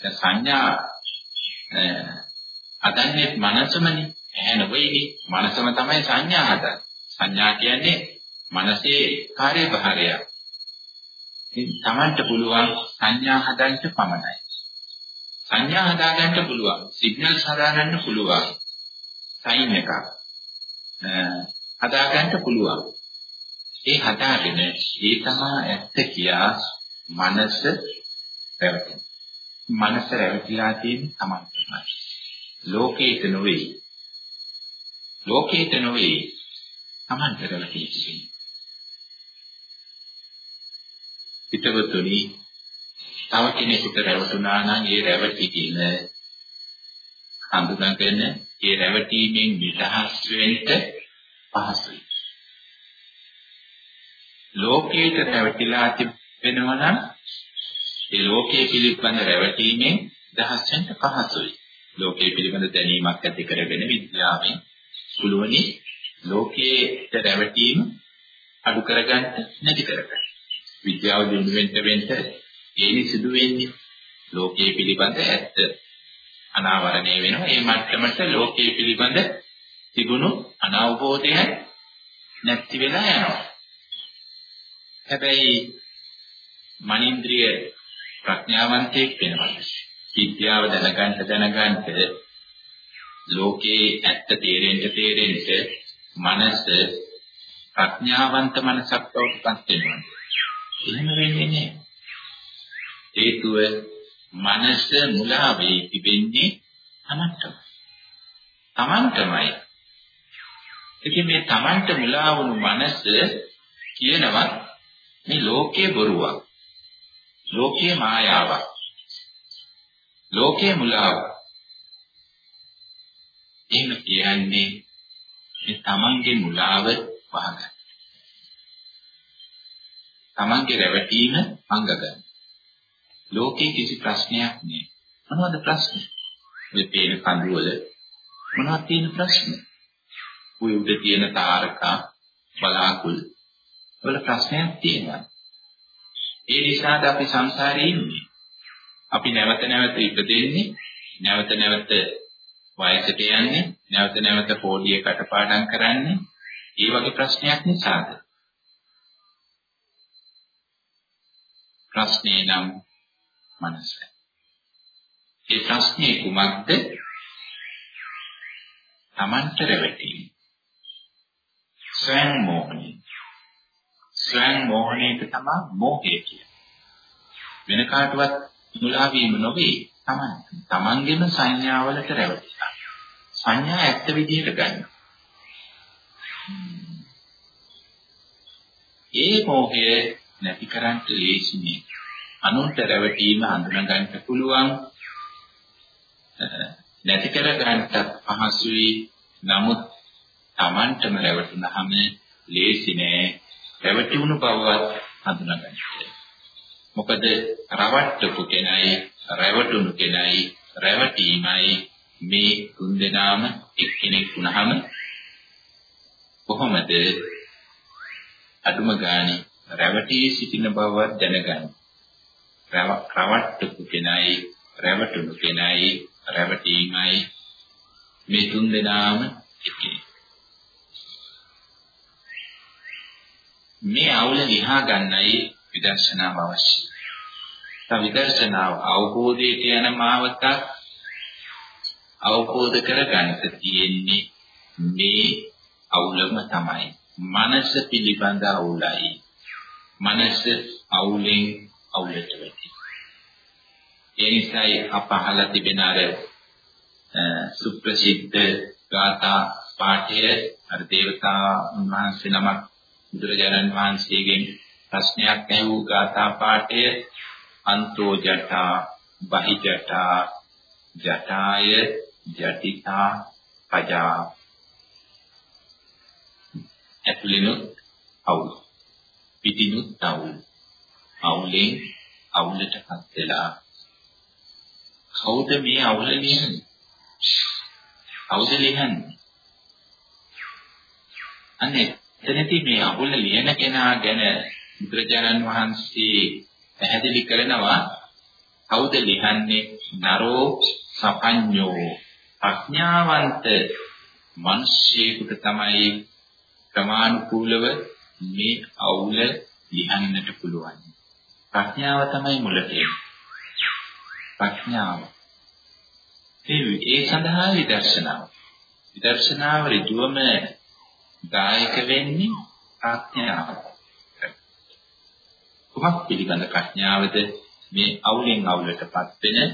දැන් සංඥා අදන්නේ මනසමනේ. ඇහැ නෙවෙයි මනසම තමයි සංඥා හදන්නේ. සංඥා කියන්නේ මනසේ කාර්යභාරයක්. ඉතින් Tamanට පුළුවන් සංඥා හදන්න පමණයි. සංඥා හදාගන්න පුළුවන්. සිග්නල්ස් හදාගන්න පුළුවන්. සයින් එකක්. හදාගන්න පුළුවන්. ඒ හදාගෙන ඒ තමයි ඇත්ත කියා මනස රැවටෙන. මනස රැවටිලා තියෙන තමන් තමයි. ලෝකේට නොවේ. ලෝකේට නොවේ. තමන් රැවටී සිටින. පිටවතුනි තව කෙනෙකුට රැවටුණා නම් ඒ රැවටිකින හඳුනාගෙන ඒ රැවටීමෙන් නිදහස් වෙන්න පහසුයි. ලෝකයට රැවටිලා තිබෙනවා නම් ඒ ලෝකයේ පිළිබඳ රැවටීමෙන් දහස් වෙන්න පහසුයි. ලෝකයේ පිළිබඳ දැනීමක් ඇති කරගෙන විද්‍යාවෙන් පුළුවනි ලෝකයේ රැවටීම අඩු කරගන්න නැති කරගන්න. විද්‍යාව දිනුවෙන්ට වෙන්න ඒනි සිදු වෙන්නේ ලෝකයේ පිළිබඳ ඇත්ත අනාවරණය වෙනවා. ඒ මට්ටමට ලෝකයේ පිළිබඳ තිබුණු අනවබෝධය නැති වෙලා යනවා. හැබැයි මනින්ද්‍රිය ප්‍රඥාවන්තයෙක් වෙනවා. විද්‍යාව දැනගන්න දැනගන්න ලෝකේ ඇත්ත තේරෙන්න තේරෙන්න මනස ප්‍රඥාවන්ත මනසක් බවට පත් වෙනවා. එහෙම වෙන්නේ නැහැ. හේතුව මනස මුලා වේ තිබෙන්නේ තමන්ටම. තමන්ටමයි. ඉතින් මේ තමන්ට මුලා වුණු මනස කියනවා මේ ලෝකයේ බොරුවක්. ලෝකයේ මායාවක්. ලෝකයේ මුලාවක්. එහෙම කියන්නේ මේ තමන්ගේ මුලාව වහගන්න. තමන්ගේ රැවටීම අංගගන්න. ලෝකේ කිසි ප්‍රශ්නයක් නෑ. මොනවද ප්‍රශ්නේ? මේ පේන කඳු වල මොනවද තියෙන ප්‍රශ්නේ? ඔය උඩ තියෙන තාරකා බලාකුළු වල ප්‍රශ්නයක් තියෙනවා. ඒ නිසාද අපි සංසාරේ ඉන්නේ. අපි නැවත නැවත ඉපදෙන්නේ, නැවත නැවත වයසට යන්නේ, නැවත නැවත පොඩිය කටපාඩම් කරන්නේ, ඒ වගේ ප්‍රශ්නයක් නිසාද? ප්‍රශ්නේ නම් මනස. ඒ ප්‍රශ්නේ කුමක්ද? Tamanට රැවටීම. ස්වයං මෝහණය. ස්වයං මෝහණයට තමයි මෝහය කියන්නේ. වෙන කාටවත් මුලා වීම නොවේ. Taman. Tamanගෙම සංඥාවලට රැවටිලා. සංඥා ඇත්ත විදිහට ගන්න. ඒ මෝහය නැති කරන්න ලේසි නේ. අනුන්ට රැවටීම හඳුනා ගන්න පුළුවන්. නැති කර ගන්නත් පහසුයි. නමුත් Tamanටම රැවටුනහම ලේසි නෑ. රැවටුණු බවවත් හඳුනා ගන්න. මොකද රවට්ටපු කෙනයි රැවටුණු කෙනයි රැවටීමයි මේ තුන් දෙනාම එක්කෙනෙක් වුණාම කොහොමද අදුම ගානේ රැවටී සිටින බවවත් දැනගන්න. රවට්ටපු කෙනයි රැවටුණු කෙනයි රැවටීමයි මේ තුන් දෙනාම එක්කෙනෙක්. මේ අවුල ලිහා ගන්නයි විදර්ශනාව අවශ්‍යයි. තව විදර්ශනාව අවබෝධයට යන මාවතක් අවබෝධ කරගන්න තියෙන්නේ මේ අවුලම තමයි. මනස පිළිබඳ අවුලයි. මනස අවුලෙන් අවුලට වැටි. ඒ නිසායි අප අහලා තිබෙන අර සුප්‍රසිද්ධ ගාථා පාඨය අර දේවතා වහන්සේ නමක් බුදුරජාණන් වහන්සේගෙන් ප්‍රශ්නයක් ඇහූ ගාථා පාඨය අන්තෝ ජටා බහි ජටා ජටාය ජටිතා පජා ඇතුළෙනුත් අවුල් පිටිනුත් අවුල් අවුලෙන් අවුලටපත් වෙලා. කවුද මේ අවුල ලියන්නේ? කවුද ලියන්නේ? අනේ එතනදී මේ අවුල ලියන කෙනා ගැන බුදුරජාණන් වහන්සේ පැහැදිලි කරනවා කවුද ලියන්නේ නරෝ සපඤ්ඤෝ අඥාවන්ත මිනිසෙකුට තමයි ක්‍රමානුකූලව මේ අවුල ලිහන්නට පුළුවන්. ප්‍රඥාව තමයි මුල ප්‍රඥාව. ඒ සඳහා විදර්ශනාව. විදර්ශනාව ඍජුවම දායක වෙන්නේ ප්‍රඥාව. කුමක් පිළිබඳ ප්‍රඥාවද මේ අවුලෙන් අවුලටපත් වෙන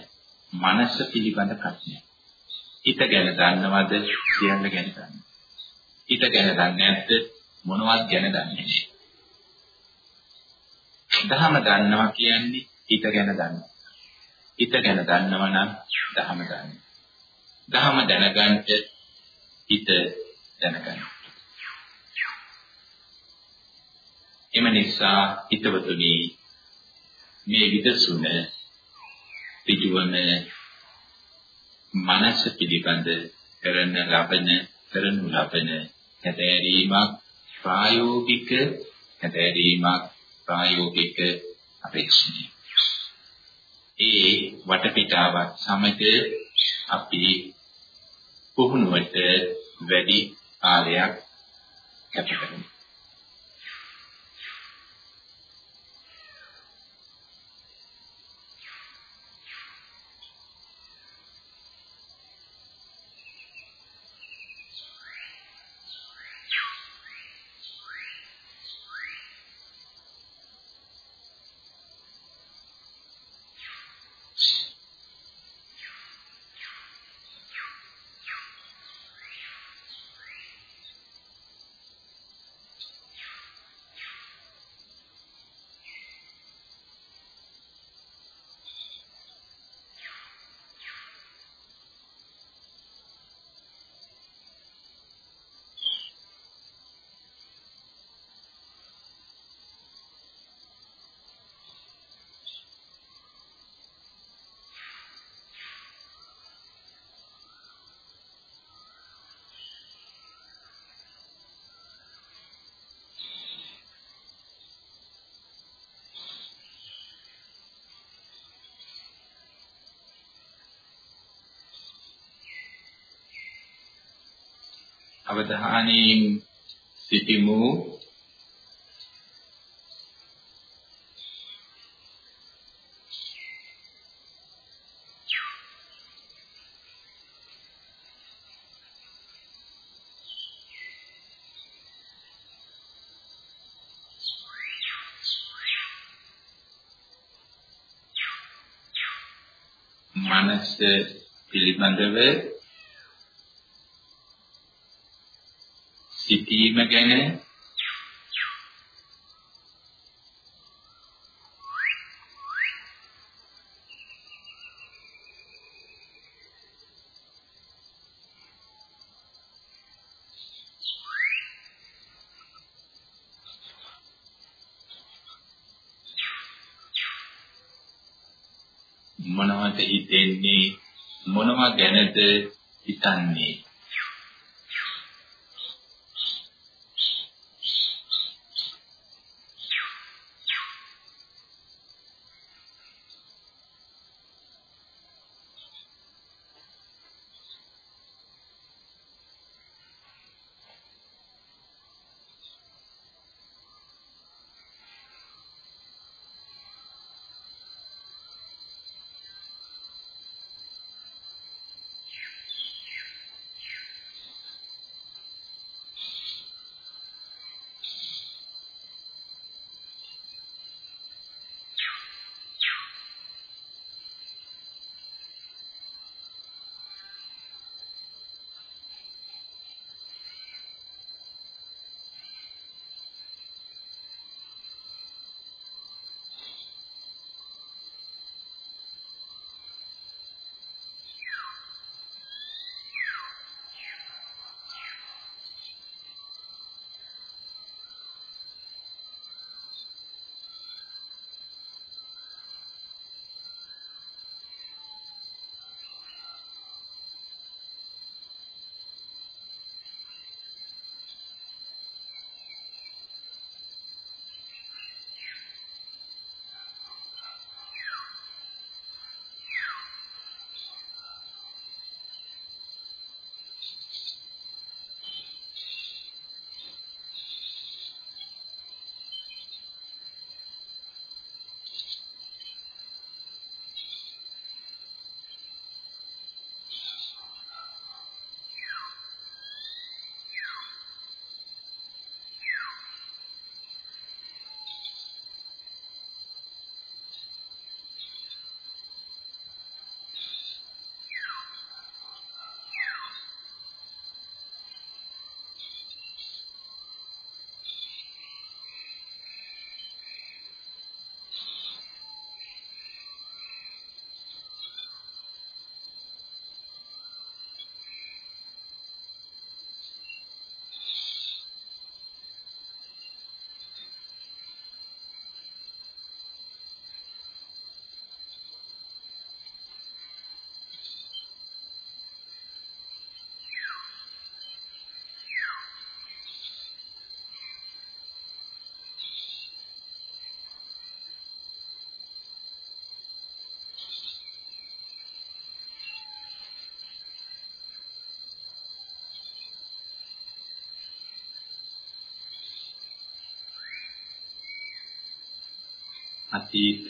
මනස පිළිබඳ ප්‍රඥාව. හිත ගැන දන්නවද කියන්න ගැන දන්නවද? හිත ගැන දන්නේ නැද්ද මොනවත් ගැන දන්නේ නැහැ. දහම දන්නවා කියන්නේ හිත ගැන දන්නවා. හිත ගැන දන්නවා නම් දහම දන්නවා. දහම දැනගන්න හිත දැනගන්න. එම නිසා හිතවතුනි මේ විදසුන පිටුවන මනස පිළිබඳ කරන ලබන කරනු ලබන හැදෑරීමක් ප්‍රායෝගික හැදෑරීමක් ප්‍රායෝගික අපේක්ෂණය. ඒ වටපිටාවත් සමග අපි පුහුණුවට වැඩි කාලයක් ගත කරමු. අවධානයෙන් සිටිමු. මනස පිළිබඳව සිටීම ගැන මොනවද හිතෙන්නේ මොනවා ගැනද හිතන්නේ? අතීත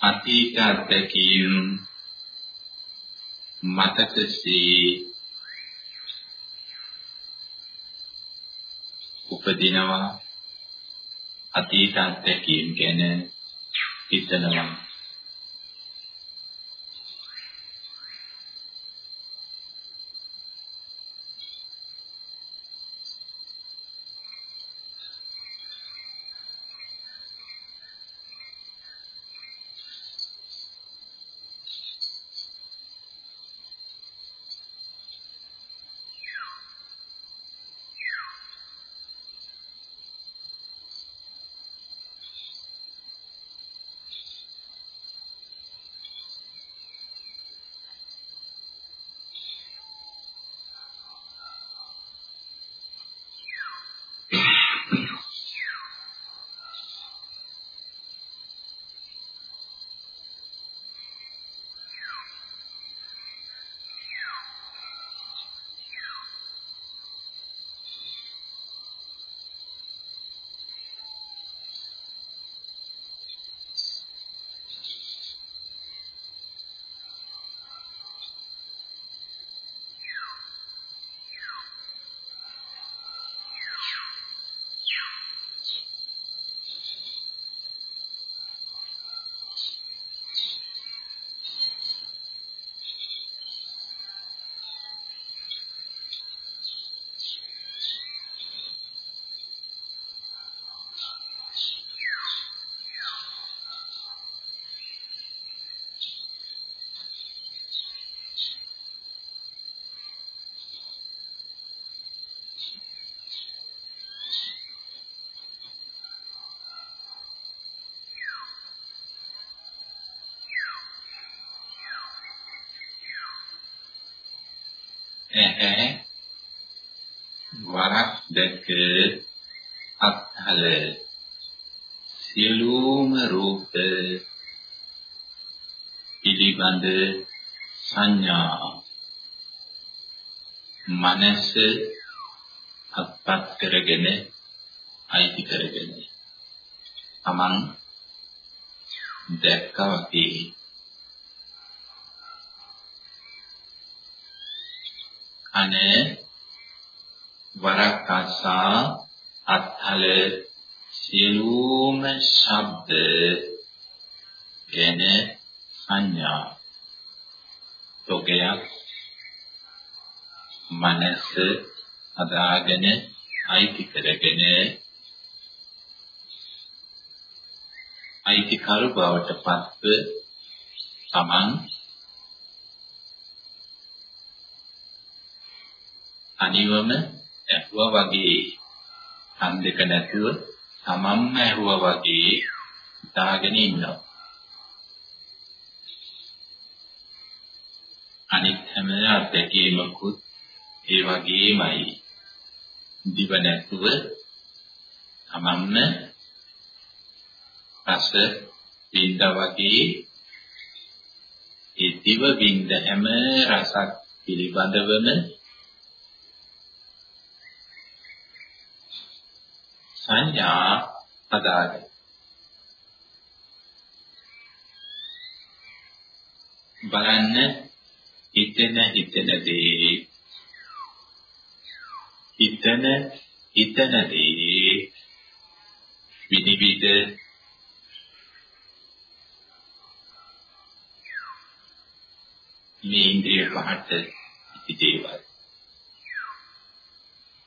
අතීත අත්දැකීම් මතකසේ උපදිනවා. අතීත අත්දැකීම් ගැන හිතනවා. ඇහැ වරක් දැක අත්හල සියලුම රූප පිළිබඳ සංඥා මනස අත්පත් කරගෙන අයිති කරගෙන තමන් දැක්කා වගේ අනේ වරක් ආසා අත්හල සියලුම ශබ්ද ගැන සංඥා. තෝගයක් මනස අදාගෙන අයිති කරගෙන අයිති කරු බවට පත්ව තමන් අනිවම ඇහුවා වගේ කන් දෙක නැතුව තමන්ම ඇහුවා වගේ දාගෙන ඉන්නවා. අනිත් හැම අත්දැකීමකුත් ඒ වගේමයි. දිව නැතුව තමන්ම රස විඳ වගේ ඒ දිව විඳ හැම රසක් පිළිබඳවම සංඥා අදාළයි. බලන්න හිතෙන හිතන දේ හිතන හිතන දේ විනිවිද මේ ඉන්ද්‍රිය පහට ඉතිදේවල්.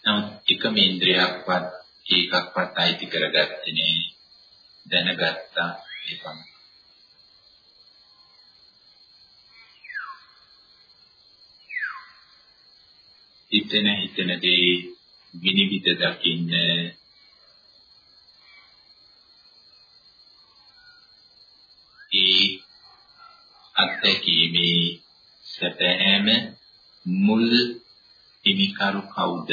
නමුත් එකම ඉන්ද්‍රියක්වත් ඒකක්වත් අයිති කරගත්තේ නෑ. දැනගත්තා ඒ පමණයි. හිතෙන හිතන දේ විනිවිද දකින්න ඒ අත්දැකීමේ සැපෑම මුල් හිමිකරු කවුද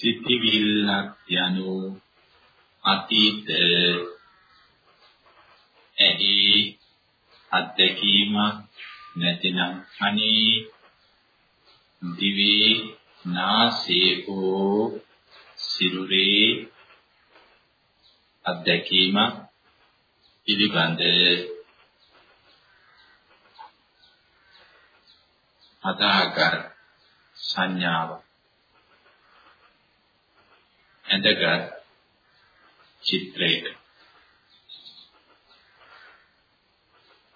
සිතිවිල්ලක් යනු අතීත ඇහි අත්දැකීමක් නැතිනම් අනේ දිවේ නාසයේ හෝ සිරුරේ අත්දැකීම පිළිබඳ අදාගර සංඥාව ඇඳගත් චිත්‍රයක.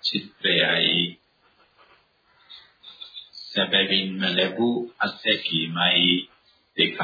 චිත්‍රයයි සැබවින්ම ලැබූ අත්දැකීමයි දෙකක්.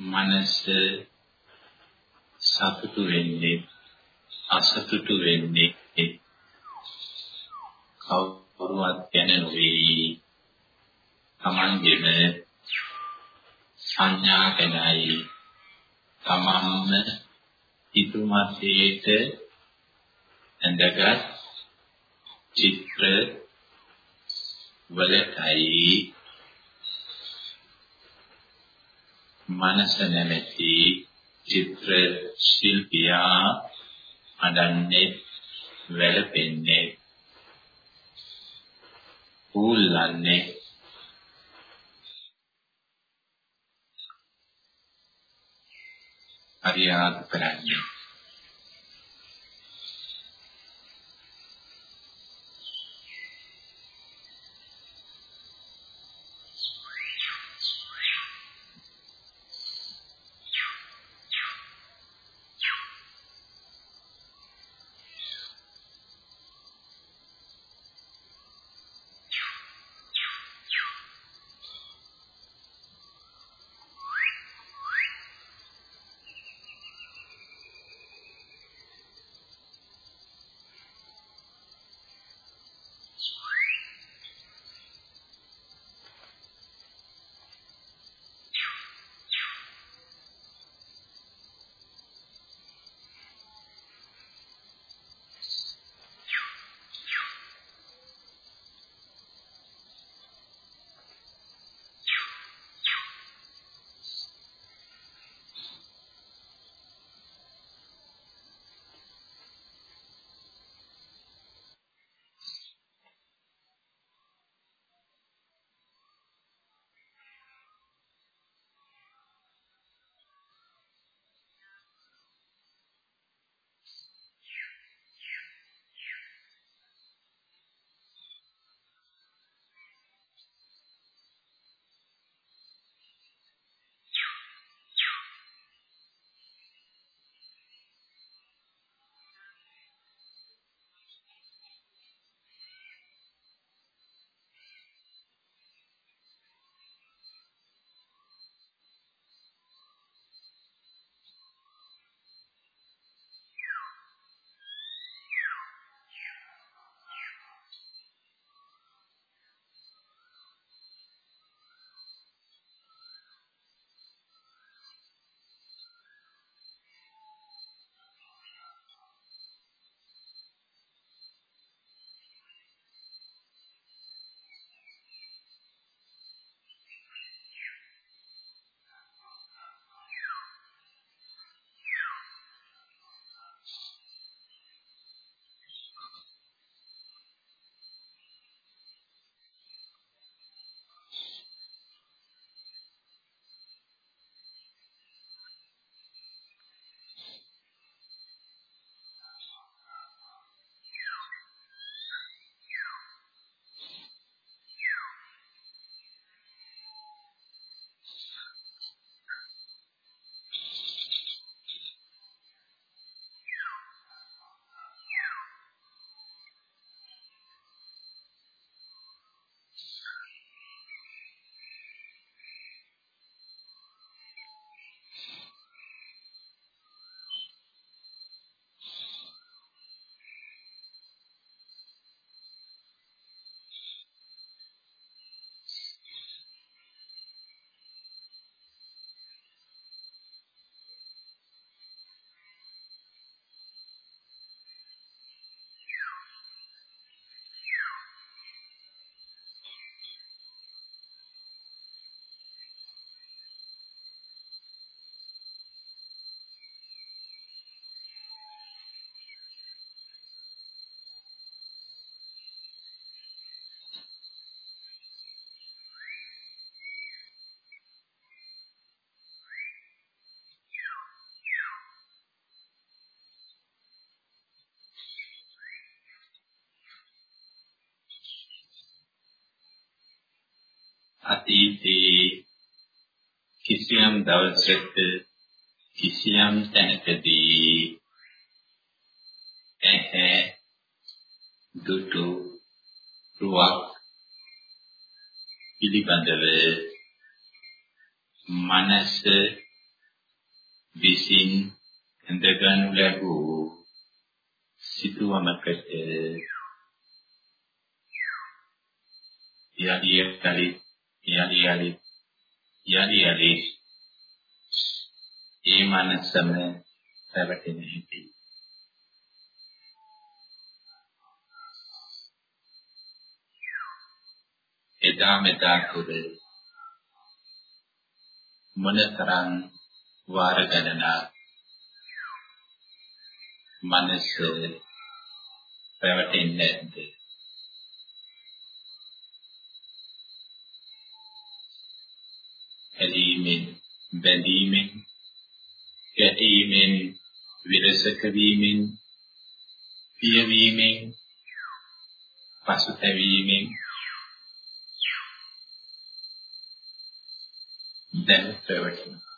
මනස සතුටු වෙන්නේ අසතුටු වෙන්නේ කවුරුවත් ගැන නෙවෙයි තමන්ගෙම සංඥා ගැනයි. තමන්ම හිතුමතේට ඇඳගත් චිත්‍ර වලටයි. මනස නැමැති චිත්‍ර ශිල්පියා අඩන්නේ වැළපෙන්නේ ඌල්ලන්නේ. අරියාත් කරන්නේ. අතීතයේ කිසියම් දවසක කිසියම් තැනකදී ඇහැ දුටු රුවක් පිළිබඳව මනස විසින් හඳගනු ලැබූ සිතුවමකට යලි යලි යලි යලි යලි යලි ඒ මනසම පැවතෙන හැටි. එදා මෙදා කුර මොනතරම් වාර ගණනක් මනස පැවතෙන්නේ නැද්ද? ඇලීමෙන් බැඳීමෙන් ගැටීමෙන් විරසක වීමෙන් පියවීමෙන් පසුතැවීමෙන් දැන් ප්‍රවටන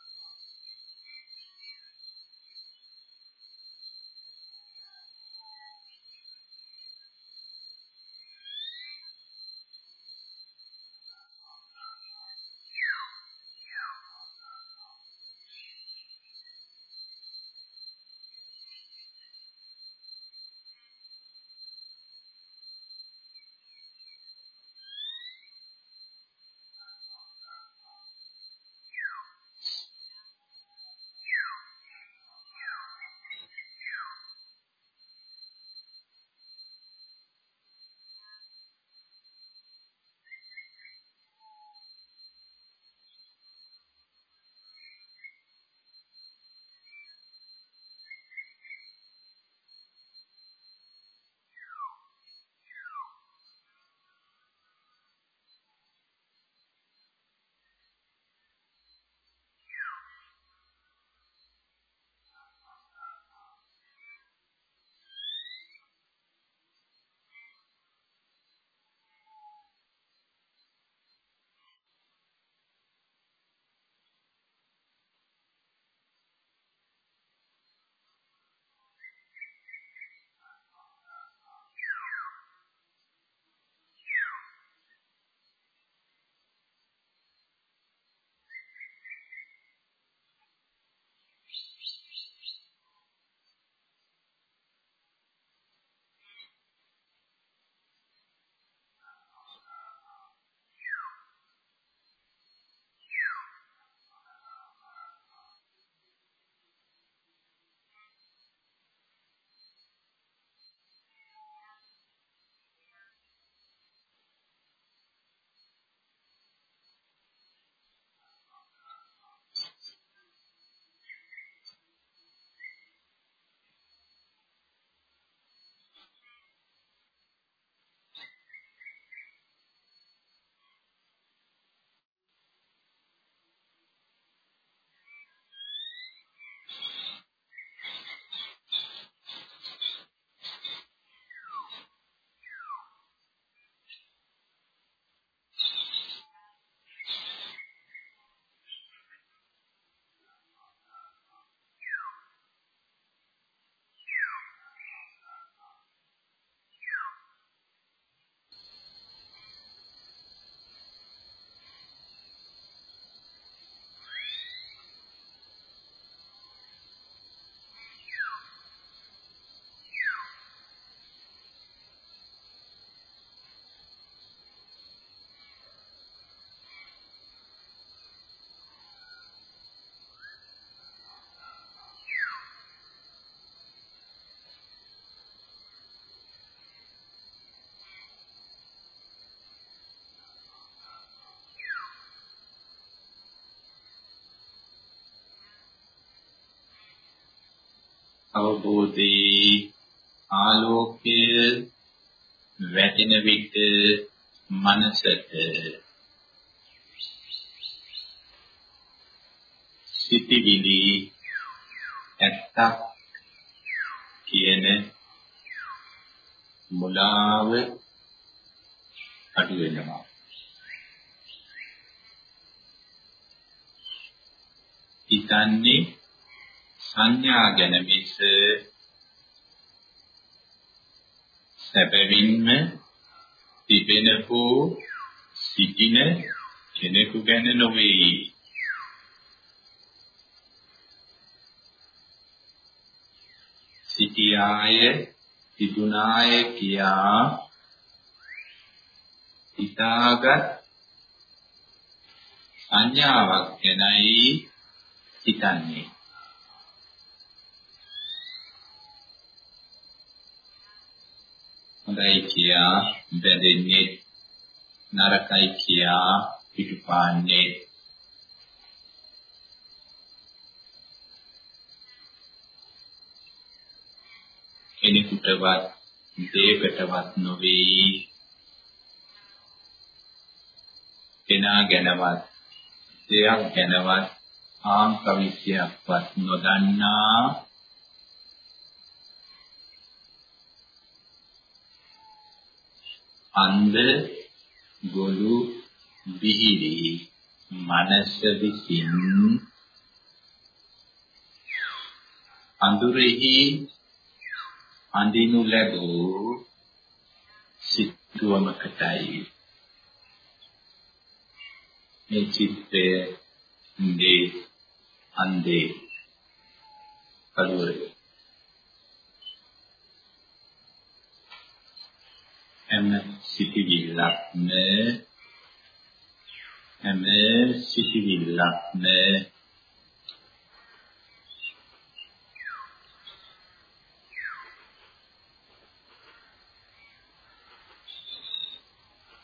අවබෝධේ ආලෝකය වැටෙන විට මනසට සිටිවිලි ඇත්තක් කියන මුලාව අඩු වෙනවා. ඉතන්නේ සංඥා ගැන මිස සැබවින්ම තිබෙන හෝ සිටින කෙනෙකු ගැන නොවේ. සිටියාය තිබුණාය කියා හිතාගත් සංඥාවක් ගැනයි හිතන්නේ. හොඳයි කියා බැඳෙන්නේ නරකයි කියා පිටුපාන්නේ. කෙනෙකුටවත් දෙයකටවත් නොවේ කෙනා ගැනවත් දෙයක් ගැනවත් ආම් කවිත්‍යයක්වත් නොදන්නා. අන්ධ ගොළු විහිරි මනස විසින් අඳුරෙහි අඳිනු ලැබූ සිතුවමකටයි. මේ චිත්තය දී අන්දේ කලවරේ. හැම සිටිවිල්ලක්ම හැම සිටිවිල්ලක්ම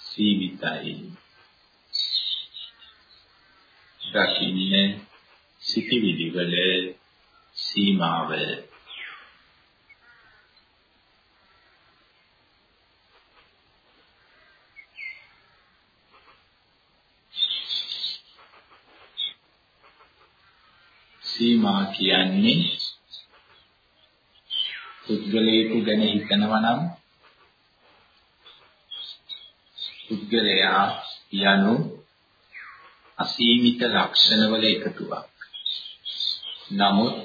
සීමිතයි. දකින්නේ සිටිවිලි වල සීමාව. සීමා කියන්නේ පුද්ගලයෙකු ගැන හිතනවා නම් පුද්ගලයා යනු අසීමිත ලක්ෂණවල එකතුවක්. නමුත්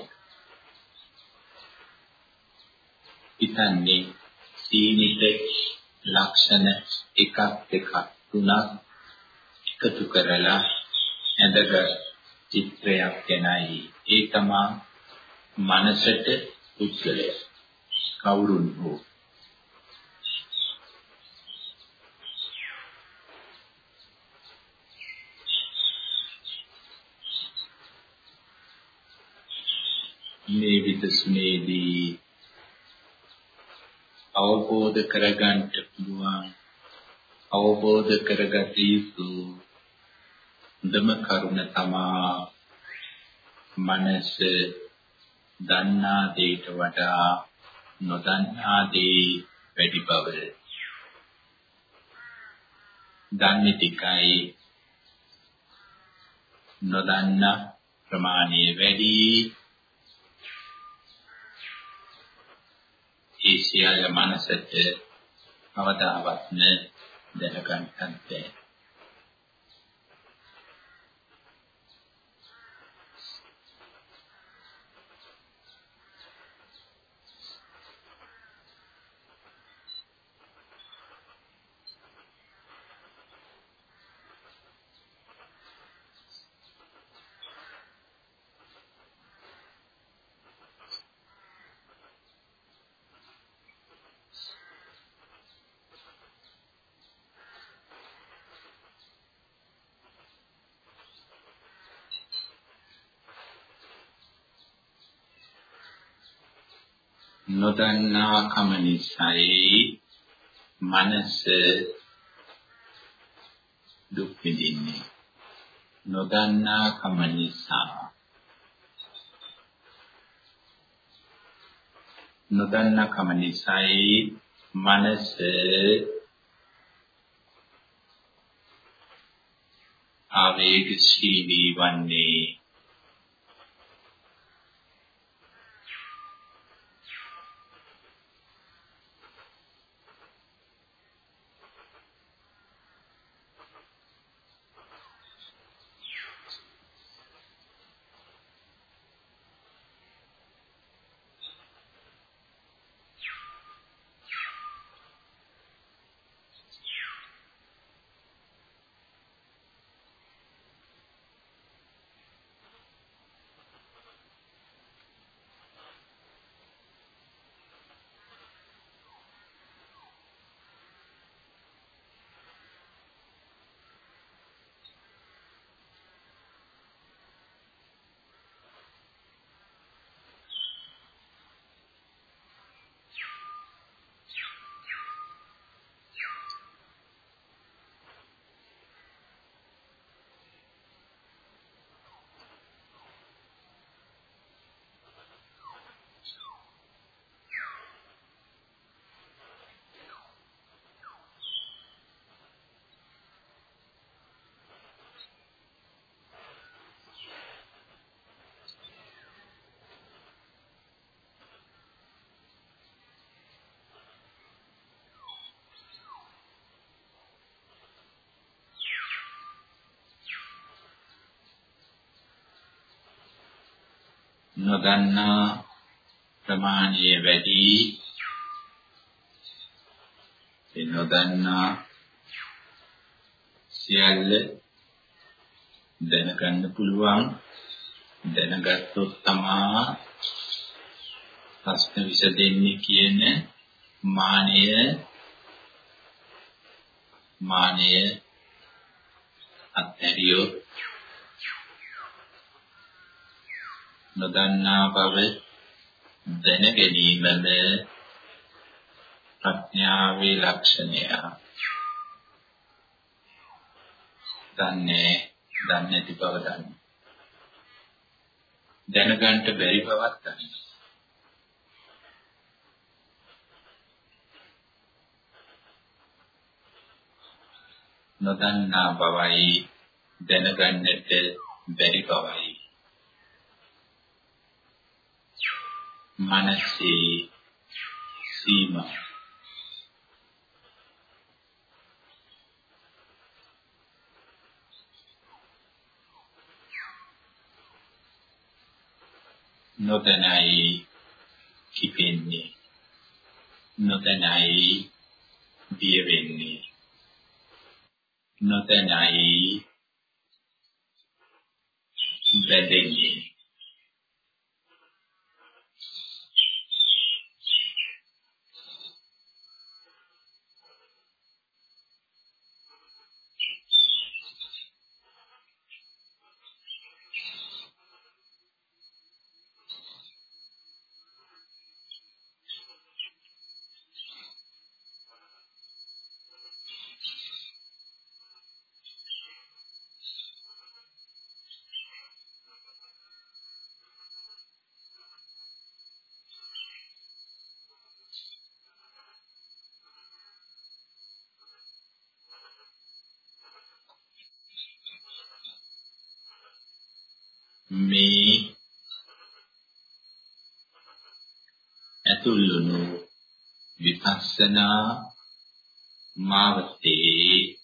හිතන්නේ සීමිත ලක්ෂණ එකක් දෙකක් තුනක් එකතු කරලා ඇඳගත් චිත්‍රයක් ගැනයි. ඒ තමා මනසට පුද්ගලය කවුරුන් හෝ. මේ විදසුනේදී අවබෝධ කරගන්න පුළුවන් අවබෝධ කරගත යුතු හොඳම කරුණ තමා මනස දන්නා දෙයට වඩා නොදන්නා දේ වැඩි බව. දන්නේ tikai නොදන්න ප්‍රමාණය වැඩි ඒ සියල්ල මනසට අවදාවත්ම දැනගන්නත් බැහැ නොදන්නා කම නිසායි මනස දුක් විඳින්නේ. නොදන්නා කම නිසා. නොදන්නා කම නිසායි මනස ආවේගශීලී වන්නේ. නොදන්නා ප්‍රමාණය වැඩි. ඒ නොදන්නා සියල්ල දැනගන්න පුළුවන්. දැනගත්තොත් තමා ප්‍රශ්න විසඳෙන්නේ කියන මානය මානය අත්හැරියොත් නොදන්නා බව දැන ගැනීමම ප්‍රඥාවේ ලක්ෂණය. දන්නේ දන්නේ නැති බව දන්නේ. දැනගන්න බැරි බවක් දන්නේ. නොදන්නා බවයි දැනගන්නට බැරි බවයි මනසේ සීමා. නොදැනයි කිපෙන්නේ. නොදැනයි බිය වෙන්නේ නොදැනයි බැඳෙන්නේ. මේ ඇතුළුණු විපස්සනා මාවතේ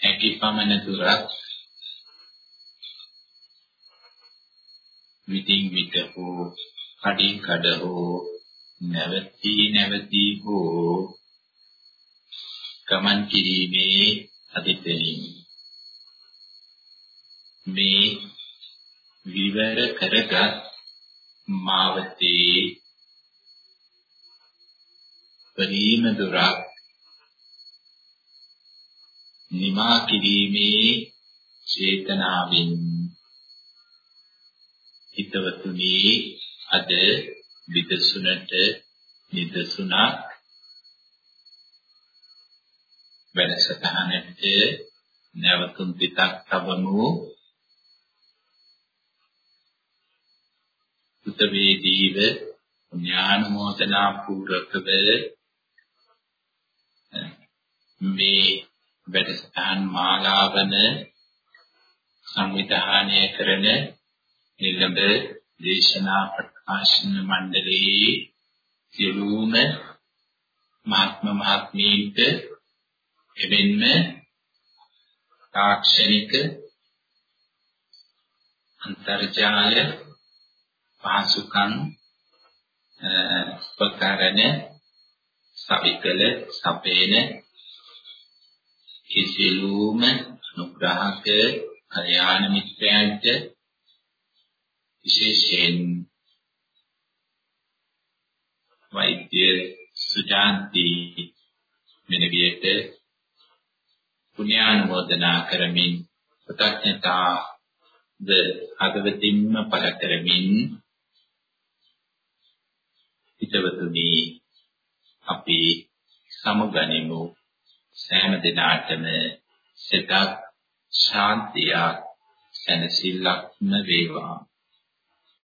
හැකි පමණ දුරක් විතින් විත හෝ කඩින් කඩ හෝ නැවතී නැවතී හෝ ගමන් කිරීමේ අධිපතිනි මේ විවර කරගත් මාවතේ පරිම දුරක් නිමා කිරීමේ චේතනාවෙන් හිතවතුනි අද විදසුනට නිදසුනක් වැඩසටහනට නැවතුම් පිටක් තබමු. සුතවේදීව ඥානමෝදනා පූර්වකව මේ වැඩසටහන් මාලාවන සංවිධානය කරන නිලඹ දේශනා ප්‍රකාශන මණ්ඩලයේ සියලුම මහත්ම මහත්මීන්ට එවෙන්ම තාක්ෂණික අන්තර්ජාල පහසුකම් උපකරණ සවිකල සපේන කිසිලුම අනුග්‍රහක කල්‍යාණ මිත්‍රයන්ට විශේෂයෙන් වෛද්‍ය සුජාන්ති මෙනවියට පුණ්‍යානුමෝදනා කරමින් කෘතඥතා ද අගවතින්ම පළ කරමින් හිතවතුනි අපි සමුගනිමු. සෑම දිනාටම සිතක් ශාන්තියක් සැනසෙල්ලක්ම වේවා.